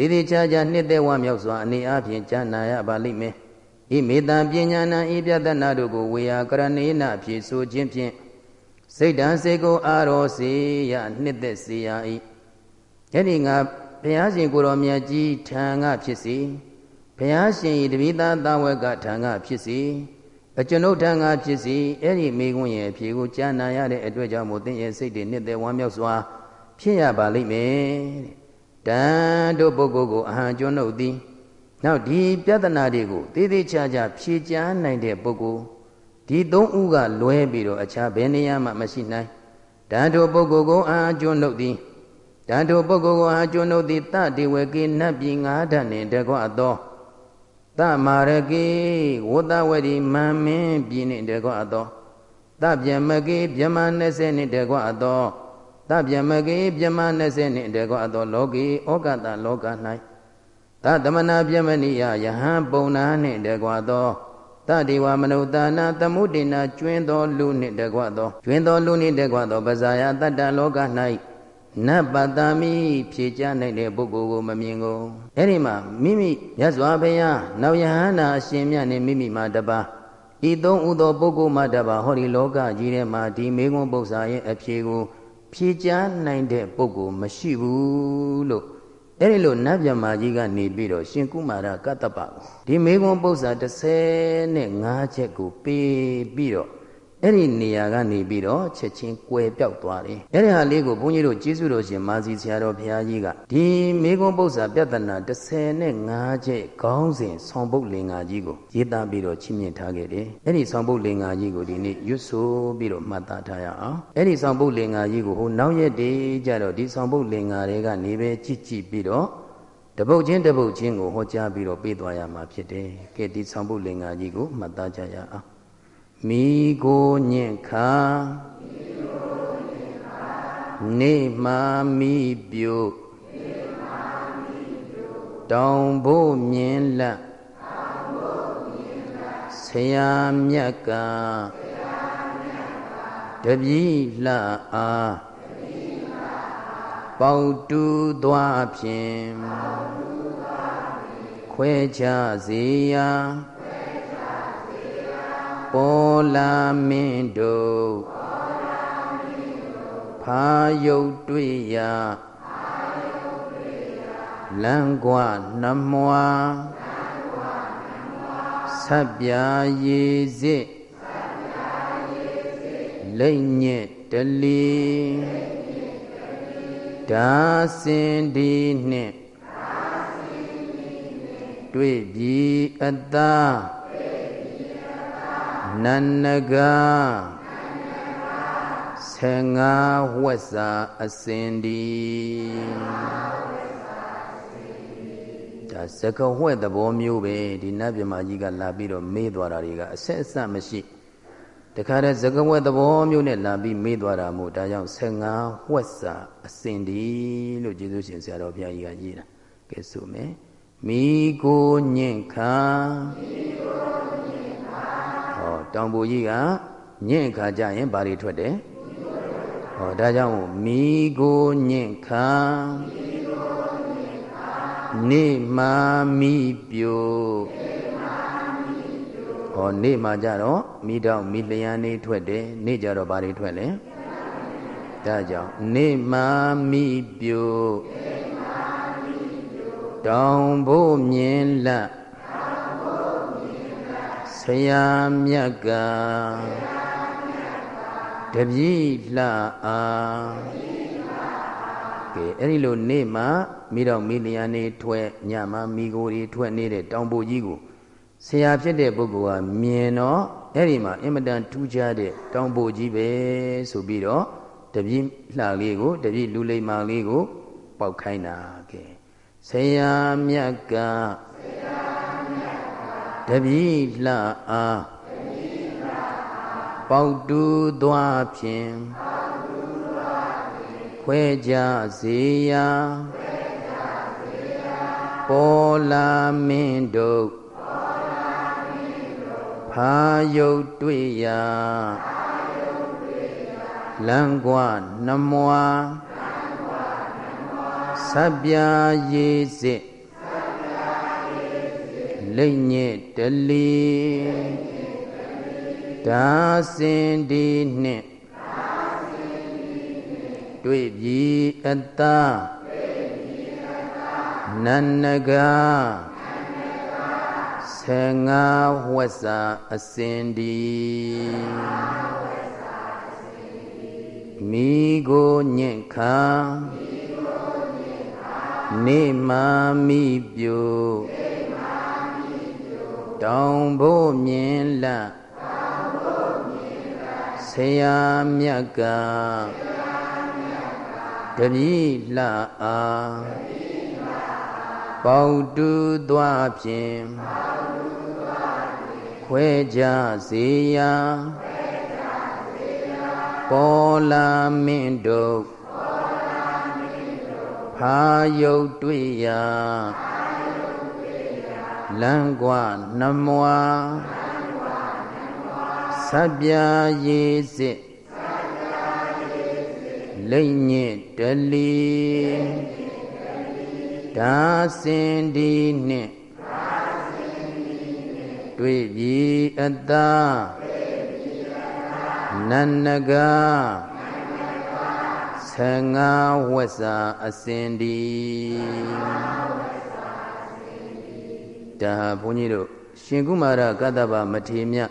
သေးသေးချာချာနှစ်သက်ဝမြောက်စွာအနေအချင်းကြားနာရပါလိမ့်မယ်ဤမေတ္တာပညာနာဤပြတနာတို့ကိုဝေယကရဏေနဖြည့်ဆိုခြင်းဖြင့်စိတ်တံစေကိုအာရောစေရနှစ်သက်စေရ၏ယနေ့ငါဘုရားရှင်ကိုရောမြတ်ကြီးထံကဖြစ်စီဘုရားရှင်ဤတပိသာသာဝကထံကဖြစ်စီအကျွန်ုပ်ထံကဖြစ်စီအဲ့ဒီမိကွန်းရဲ့အဖြေကိုကြားနာရတဲ့အတွက်ကြောင့်မို့သင်ရဲ့စိတ်တွေနှစ်သက်ဝမ်းမြောက်စွာဖြစ်ရပါလိမ့်မယ်တဲ့ တန်တို့ပုဂ္ဂိုလ်ကိုအဟံကျွန်းုပ်သည်နောက်ဒီပြဿနာတွေကိုသေးသေးချာချာဖြေကြားနိုင်တဲ့ပုဂ္ဂိုလ်ဒီသုံးဦးကလွဲပြီးတော့အခြားဘယ်နေရာမှမရှိနိုင်တန်တို့ပုဂ္ဂိုလ်ကိုအဟံကျွန်းုပ်သည်တန်တို့ပုဂ္ဂိုလ်ကိုအဟံကျွန်းုပ်သည်တတိဝကေနတ်ပြည်ငါးဓာတ်နှင့်တကွသောတမာရကေဝတ္တဝတိမံမင်းပြည်နှင့်တကွသောတပြမကေပြမ20နှင့်တကွသော သဗ္ဗမကေပြမ20နှင့်တကွသောလောကေဩကတလောက၌သသမနာပြမဏိယယဟံပုံနာနှင့်တကွသောတတိဝမနုဿာနာသမုဒိနာကျွင်းသောလူနှင့်တကွသောကျွင်းသောလူနှင့်တကွသောပဇာယတတ္တလောက၌နတ်ပတ္တမိဖြေကြနိုင်တဲ့ပုဂ္ဂိုလ်ကိုမမြင်ကုန်အဲ့ဒီမှာမိမိမြတ်စွာဘုရားနောက်ယဟန္တာအရှင်မြတ်နှင့်မိမိမှာတပါဤသုံးဥသောပုဂ္ဂိုလ်မှတပါဟောဒီလောကကြီးထဲမှာဒီမေခွန်းပု္ပ္ပာရဲ့အဖြေကို ဖြေကြားနိုင်တဲ့ပုဂ္ဂိုလ်မရှိဘူးလို့အဲ့ဒီလိုနတ်မြမာကြီးကနေပြီးတော့ရှင်ကုမာရကတ္တပကိုဒီမေခွန်ပု္ပ္ပာ35ချက်ကိုပေးပြီးတော့ အဲ့ဒီနေရာကနေပြီးတော့ချက်ချင်းကွယ်ပြောက်သွားတယ်အဲ့ဒီဟာလေးကိုဘုန်းကြီးတို့ကျေးဇူးတော်ရှင်မာစီဆရာတော်ဘုရားကြီးကဒီမေခွန်းပု္ပ္ပာပြဿနာ35ချက်ခေါင်းစဉ်ဆောင်ပုတ်လင်္ကာကြီးကိုရေးသားပြီးတော့ချီးမြှင့်ထားခဲ့တယ်အဲ့ဒီဆောင်ပုတ်လင်္ကာကြီးကိုဒီနေ့ရွတ်ဆိုပြီးတော့မှတ်သားထားရအောင်အဲ့ဒီဆောင်ပုတ်လင်္ကာကြီးကိုဟိုနောက်ရက်တည်းကြတော့ဒီဆောင်ပုတ်လင်္ကာတွေကနေပဲကြည့်ကြည့်ပြီးတော့တပုတ်ချင်းတပုတ်ချင်းကိုဟောကြားပြီးတော့ပြေးသွားရမှာဖြစ်တယ်ကဲဒီဆောင်ပုတ်လင်္ကာကြီးကိုမှတ်သားကြရအောင် မိကိုညင့်ခါနေမာမိပြုတောင်ဖို့မြင်လတ်ဆရာမြတ်ကတပိလှအားပေါတူသွားဖြင့်ခွဲခြားစေရာ ပေါ်လာမင်းတို့ဖာယုတ်တွေ့ရာလမ်းကွာနှမွာဆက်ပြာရည်စစ်လိမ့်ညက်တလီဒါစင်ဒီနှင့်တွေ့ပြီအသား နန္နကဆေငါဝက်စာအစင်ဒီဒါစကဝက်သဘောမျိုးပဲဒီနတ်မြမကြီးကလာပြီးတော့မေးသွားတာတွေကအဆက်အစပ်မရှိတခါတည်းစကဝက်သဘောမျိုးနဲ့လာပြီးမေးသွားတာမို့ဒါကြောင့်15ဝက်စာအစင်ဒီလို့ကျေးဇူးရှင်ဆရာတော်ဘုရားကြီးကရေးတာကဲဆိုမယ်မိကိုညင့်ခါမိကို တောင်ပူကြီးကညင့်ခါကြရင်ဘာတွေထွက်တယ်ဟောဒါကြောင့်မိကိုညင့်ခါဟနေမာမိပြိုဟောနေမှာကြတော့မိတော့မိလျံနေထွက်တယ်နေကြတော့ဘာတွေထွက်လဲဒါကြောင့်နေမာမိပြိုတောင်ဖို့မြင်လ ဆရာမြတ်ကတပည့်လှအားကဲအဲ့ဒီလိုနေ့မှမိတော့မိလျံနေထွက်ညမှမိကိုတွေထွက်နေတဲ့တောင်ဖို့ကြီးကိုဆရာဖြစ်တဲ့ပုဂ္ဂိုလ်ကမြင်တော့အဲ့ဒီမှာအင်မတန်ထူးခြားတဲ့တောင်ဖို့ကြီးပဲဆိုပြီးတော့တပည့်လှလေးကိုတပည့်လူလိမ္မာလေးကို ပေါက်ခိုင်းတာကဲဆရာမြတ်က တပည့်လှအားပေါတူသွားဖြင့်ခွဲကြစေရာပေါ်လာမင်းတို့ဖာယုတ်တွေ့ရာလမ်းကွာနှမွာဆပ်ပြာရေးစစ် လိမ့်ညစ်တလီဒါစင်ဒီနှင့်တွေ့ပြီအတ္တနန္နကဆေငါဝက်စာအစင်ဒီမိကိုညင့်ခါနေမာမိပြို တောင်ဖို့မြင်လဆရာမြတ်ကတပည့်လှအားပေါတူသွားဖြင့်ခွဲကြစေရာပေါ်လာမင်းတို့ဖာယုတ်တွေ့ရာ လမ်းကွာနှမွာဆပ်ပြာရေးစစ်လိမ့်ညစ်တလီဒါစင်ဒီနှင့်တွေ့ပြီအတ္တနန္နကဆငါဝက်စာအစင်ဒီ ဒါဘုန်းကြီးတို့ရှင်ကုမာရကတ္တဗမထေမြတ်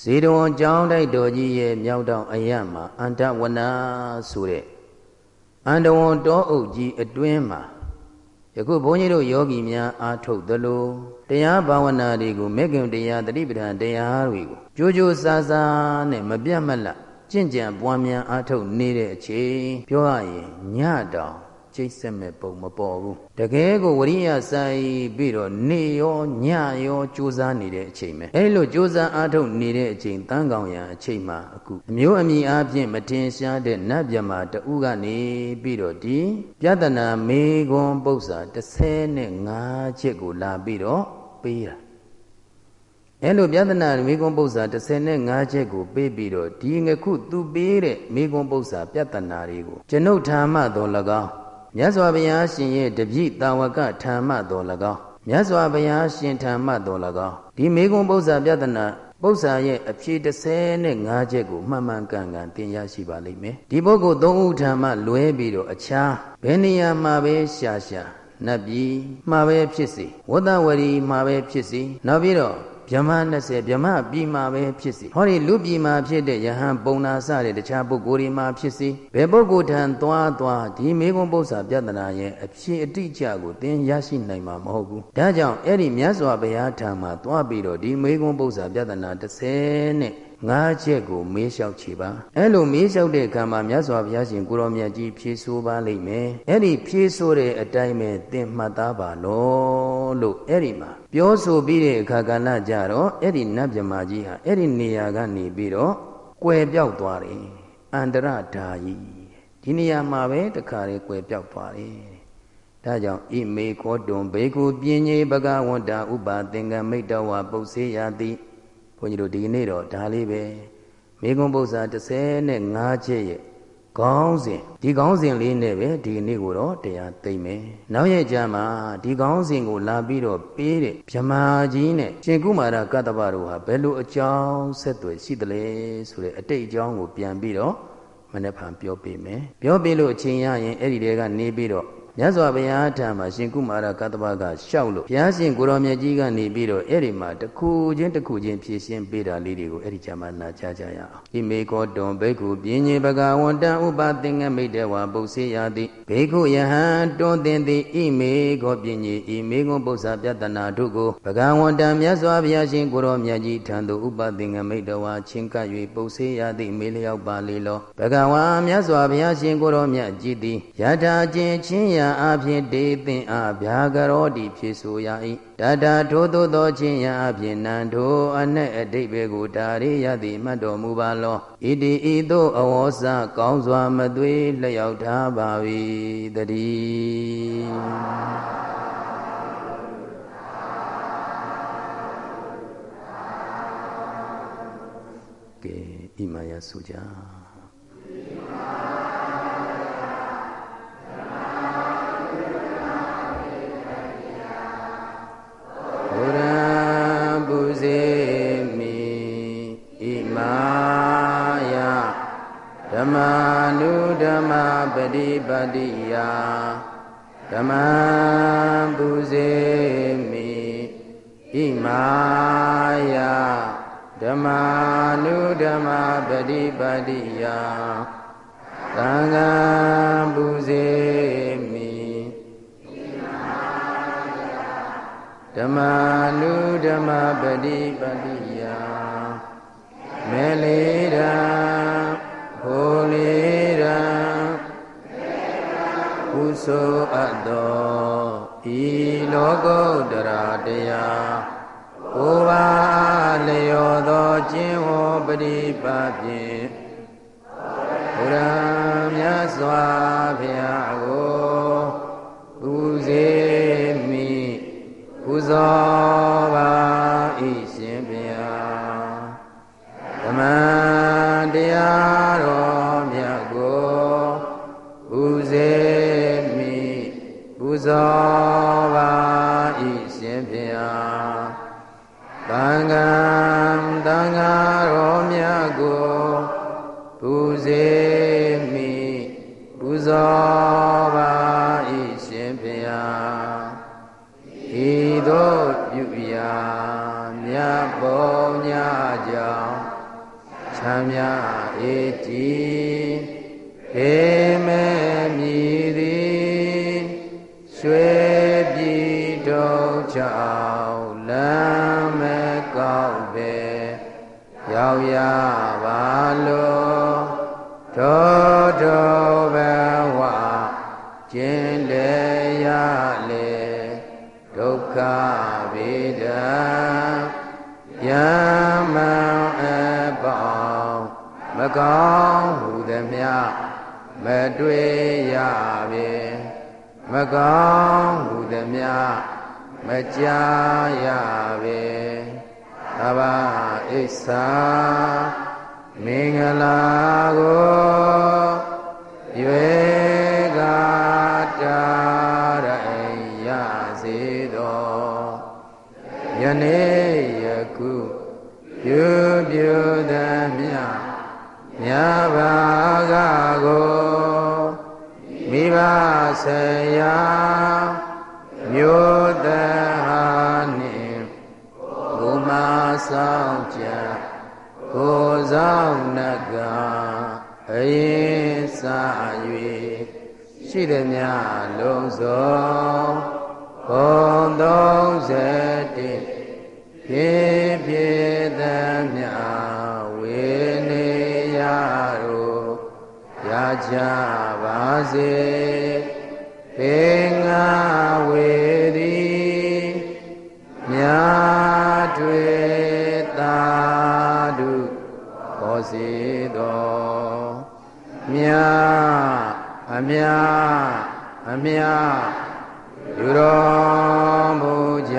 ဇေတဝန်ကျောင်းတိုက်တော်ကြီးရဲ့မြောက်တောင်အရမှာအန္တဝနာဆိုတဲ့အန္တဝန်တောအုပ်ကြီးအတွင်းမှာယခုဘုန်းကြီးတို့ယောဂီများအားထုတ်သလိုတရားဘာဝနာတွေကိုမေခင်တရားတတိပဌာန်တရားတွေကိုကြိုးကြိုးစားစားနဲ့မပြတ်မလတ်ကြင့်ကြံပွားများအားထုတ်နေတဲ့အချိန်ပြောရရင်ညတောင် ကျိတ်ဆက်မဲ့ပုံမပေါ်ဘူးတကယ်ကိုဝရိယဆိုင်ပြီးတော့နေရောညရောကြိုးစားနေတဲ့အချိန်ပဲအဲဒီလိုကြိုးစားအားထုတ်နေတဲ့အချိန်တန်းကောင်ရံအချိန်မှာအခုအမျိုးအမည်အားဖြင့်မတင်ရှားတဲ့နတ်မြမတူကနေပြီးတော့ဒီပြဒနာမေခွန်ပု္ပ္ပာ35ချက်ကိုလာပြီးတော့ပေးတာအဲလိုပြဒနာမေကွန်ပု္ပ္ပာ35ချက်ကိုပေးပြီးတော့ဒီငခုသူပေးတဲ့မေကွန်ပု္ပ္ပာပြဒနာတွေကိုကျွန်ုပ်ထာမတော်၎င်း မြတ်စွာဘုရားရှင်ရဲ့တပြည့်တာဝကထာမတော်၎င်းမြတ်စွာဘုရားရှင်ထာမတော်၎င်းဒီမေကွန်ပု္ပ္ပာပြဒနာပု္ပ္ပာရဲ့အဖြေ35ချက်ကိုမှန်မှန်ကန်ကန်သင်ရရှိပါလိမ့်မယ်ဒီပုဂ္ဂိုလ်သုံးဦးထာမလွဲပြီးတော့အခြားဘယ်နေရာမှာပဲရှာရှာနတ်ပြည်မှာပဲဖြစ်စေဝတ္တဝရီမှာပဲဖြစ်စေနောက်ပြီးတော့ ဗြဟ္မ20ဗြဟ္မပြည်မှာပဲဖြစ်စီဟောဒီလူပြည်မှာဖြစ်တဲ့ယဟန်ပုံနာစတဲ့တခြားပုဂ္ဂိုလ်တွေမှာဖြစ်စီဘယ်ပုဂ္ဂိုလ်ထံသွားသွားဒီမေကွန်ပု္ပ္ပာပြဿနာရဲ့အဖြစ်အတိအကျကိုသင်ရရှိနိုင်မှာမဟုတ်ဘူးဒါကြောင့်အဲ့ဒီမြတ်စွာဘုရားထံမှာသွားပြီးတော့ဒီမေကွန်ပု္ပ္ပာပြဿနာ30နဲ့ ငါးချက်ကိုမေးလျှောက်ချေပါအဲ့လိုမေးလျှောက်တဲ့အခါမှာမြတ်စွာဘုရားရှင်ကိုရောမြတ်ကြီးဖြေဆိုပါလိမ့်မယ်အဲ့ဒီဖြေဆိုတဲ့အတိုင်းပဲသင်မှတ်သားပါလို့လို့အဲ့ဒီမှာပြောဆိုပြီးတဲ့အခါကဏ္ဍကြတော့အဲ့ဒီနတ်မြမာကြီးဟာအဲ့ဒီနေရာကနေပြီးတော့ကွယ်ပြောက်သွားတယ်အန္တရဓာယီဒီနေရာမှာပဲတခါလေးကွယ်ပြောက်သွားတယ်ဒါကြောင့်ဣမေခောတွန်ဘေကုပြင်းကြီးဘဂဝန္တာဥပါသင်္ကမိတ်တဝပုစေယတိ ဘုန်းကြီးတို့ဒီနေ့တော့ဒါလေးပဲမေကွန်ပု္ပ္ပာ35ချက်ရဲ့ခေါင်းစဉ်ဒီခေါင်းစဉ်လေးနဲ့ပဲဒီနေ့ကိုတော့တရားသိမ့်မယ်နောက်ရဲ့ကြမှာဒီခေါင်းစဉ်ကိုလာပြီးတော့ပေးတဲ့ဗြမာကြီးနဲ့ရှင်ကုမာရကတ္တဗတို့ဟာဘယ်လိုအကြောင်းဆက်သွယ်ရှိသလဲဆိုတဲ့အတိတ်အကြောင်းကိုပြန်ပြီးတော့မနေ့ဖန်ပြောပြမယ်ပြောပြလို့အချိန်ရရင်အဲ့ဒီတဲကနေပြီးတော့ မြတ်စွာဘုရားထံမှာရှင်ကုမာရကတ္တဗကရှောက်လို့ဘုရားရှင်ကိုရောမြတ်ကြီးကနေပြီးတော့အဲ့ဒီမှာတစ်ခုချင်းတစ်ခုချင်းဖြည့်ရှင်းပေးတာလေးတွေကိုအဲ့ဒီကြမှာနာကြားကြရအောင်ဣမေကောတွန်ဘိက္ခုပြင်းညေပကဝန္တံဥပသင်္ကမိတ်တဝါပုစေယတိဘိက္ခုယဟံတွန်သင်သည်ဣမေကောပြင်းညေဣမေကောပု္ပ္ပာပြတနာတို့ကိုပကဝန္တံမြတ်စွာဘုရားရှင်ကိုရောမြတ်ကြီးထံသို့ဥပသင်္ကမိတ်တဝါချင်းကပ်၍ပုစေယတိမေလျောက်ပါလေလောဘဂဝါမြတ်စွာဘုရားရှင်ကိုရောမြတ်ကြီးသည်ယထာချင်းချင်းရာအဖြစ်ဒေသင်အားဗျာကရောတိဖြစ်ဆိုရ၏တတထိုးသို့သောချင်းရာအဖြစ်နံထိုအ내အတိတ်ဘေကိုဒါရိယတိမှတ်တော်မူပါလောဣတိဤသို့အဝေါစကောင်းစွာမသွေလျောက်ထားပါ၏တည်းကဲဣမယဆုကြ တိယဓမ္မပူဇေမိဣမာယဓမ္မနုဓမ္မပฏิပတိယသံဃာပူဇေမိဓမ္မနုဓမ္မပฏิပတိယမေလေရာ ကုသိုလ်အပ်သောဤလောကုတ္တရာတရားကိုယ်ပါလျော်သောကျင့်ဝပရိပါဖြင့်ဘုရားမြတ်စွာဘုရားကိုပူဇေမိပူဇော် မြို့တဟာနှင့်ကိုမဆောင်ကြကိုဆောင်နကအရင်စာ၍ရှိသည်များလုံးစုံဘုံ31ဖြစ်ဖြစ်သည်များဝေတို့ရကြပါစေ ပေငါဝေသည်မြာတွေ့သာဓုဟောစေတော်မြာအမြာအမြာယူတော်မူကြ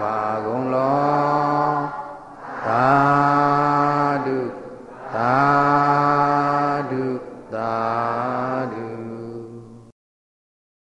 ပါ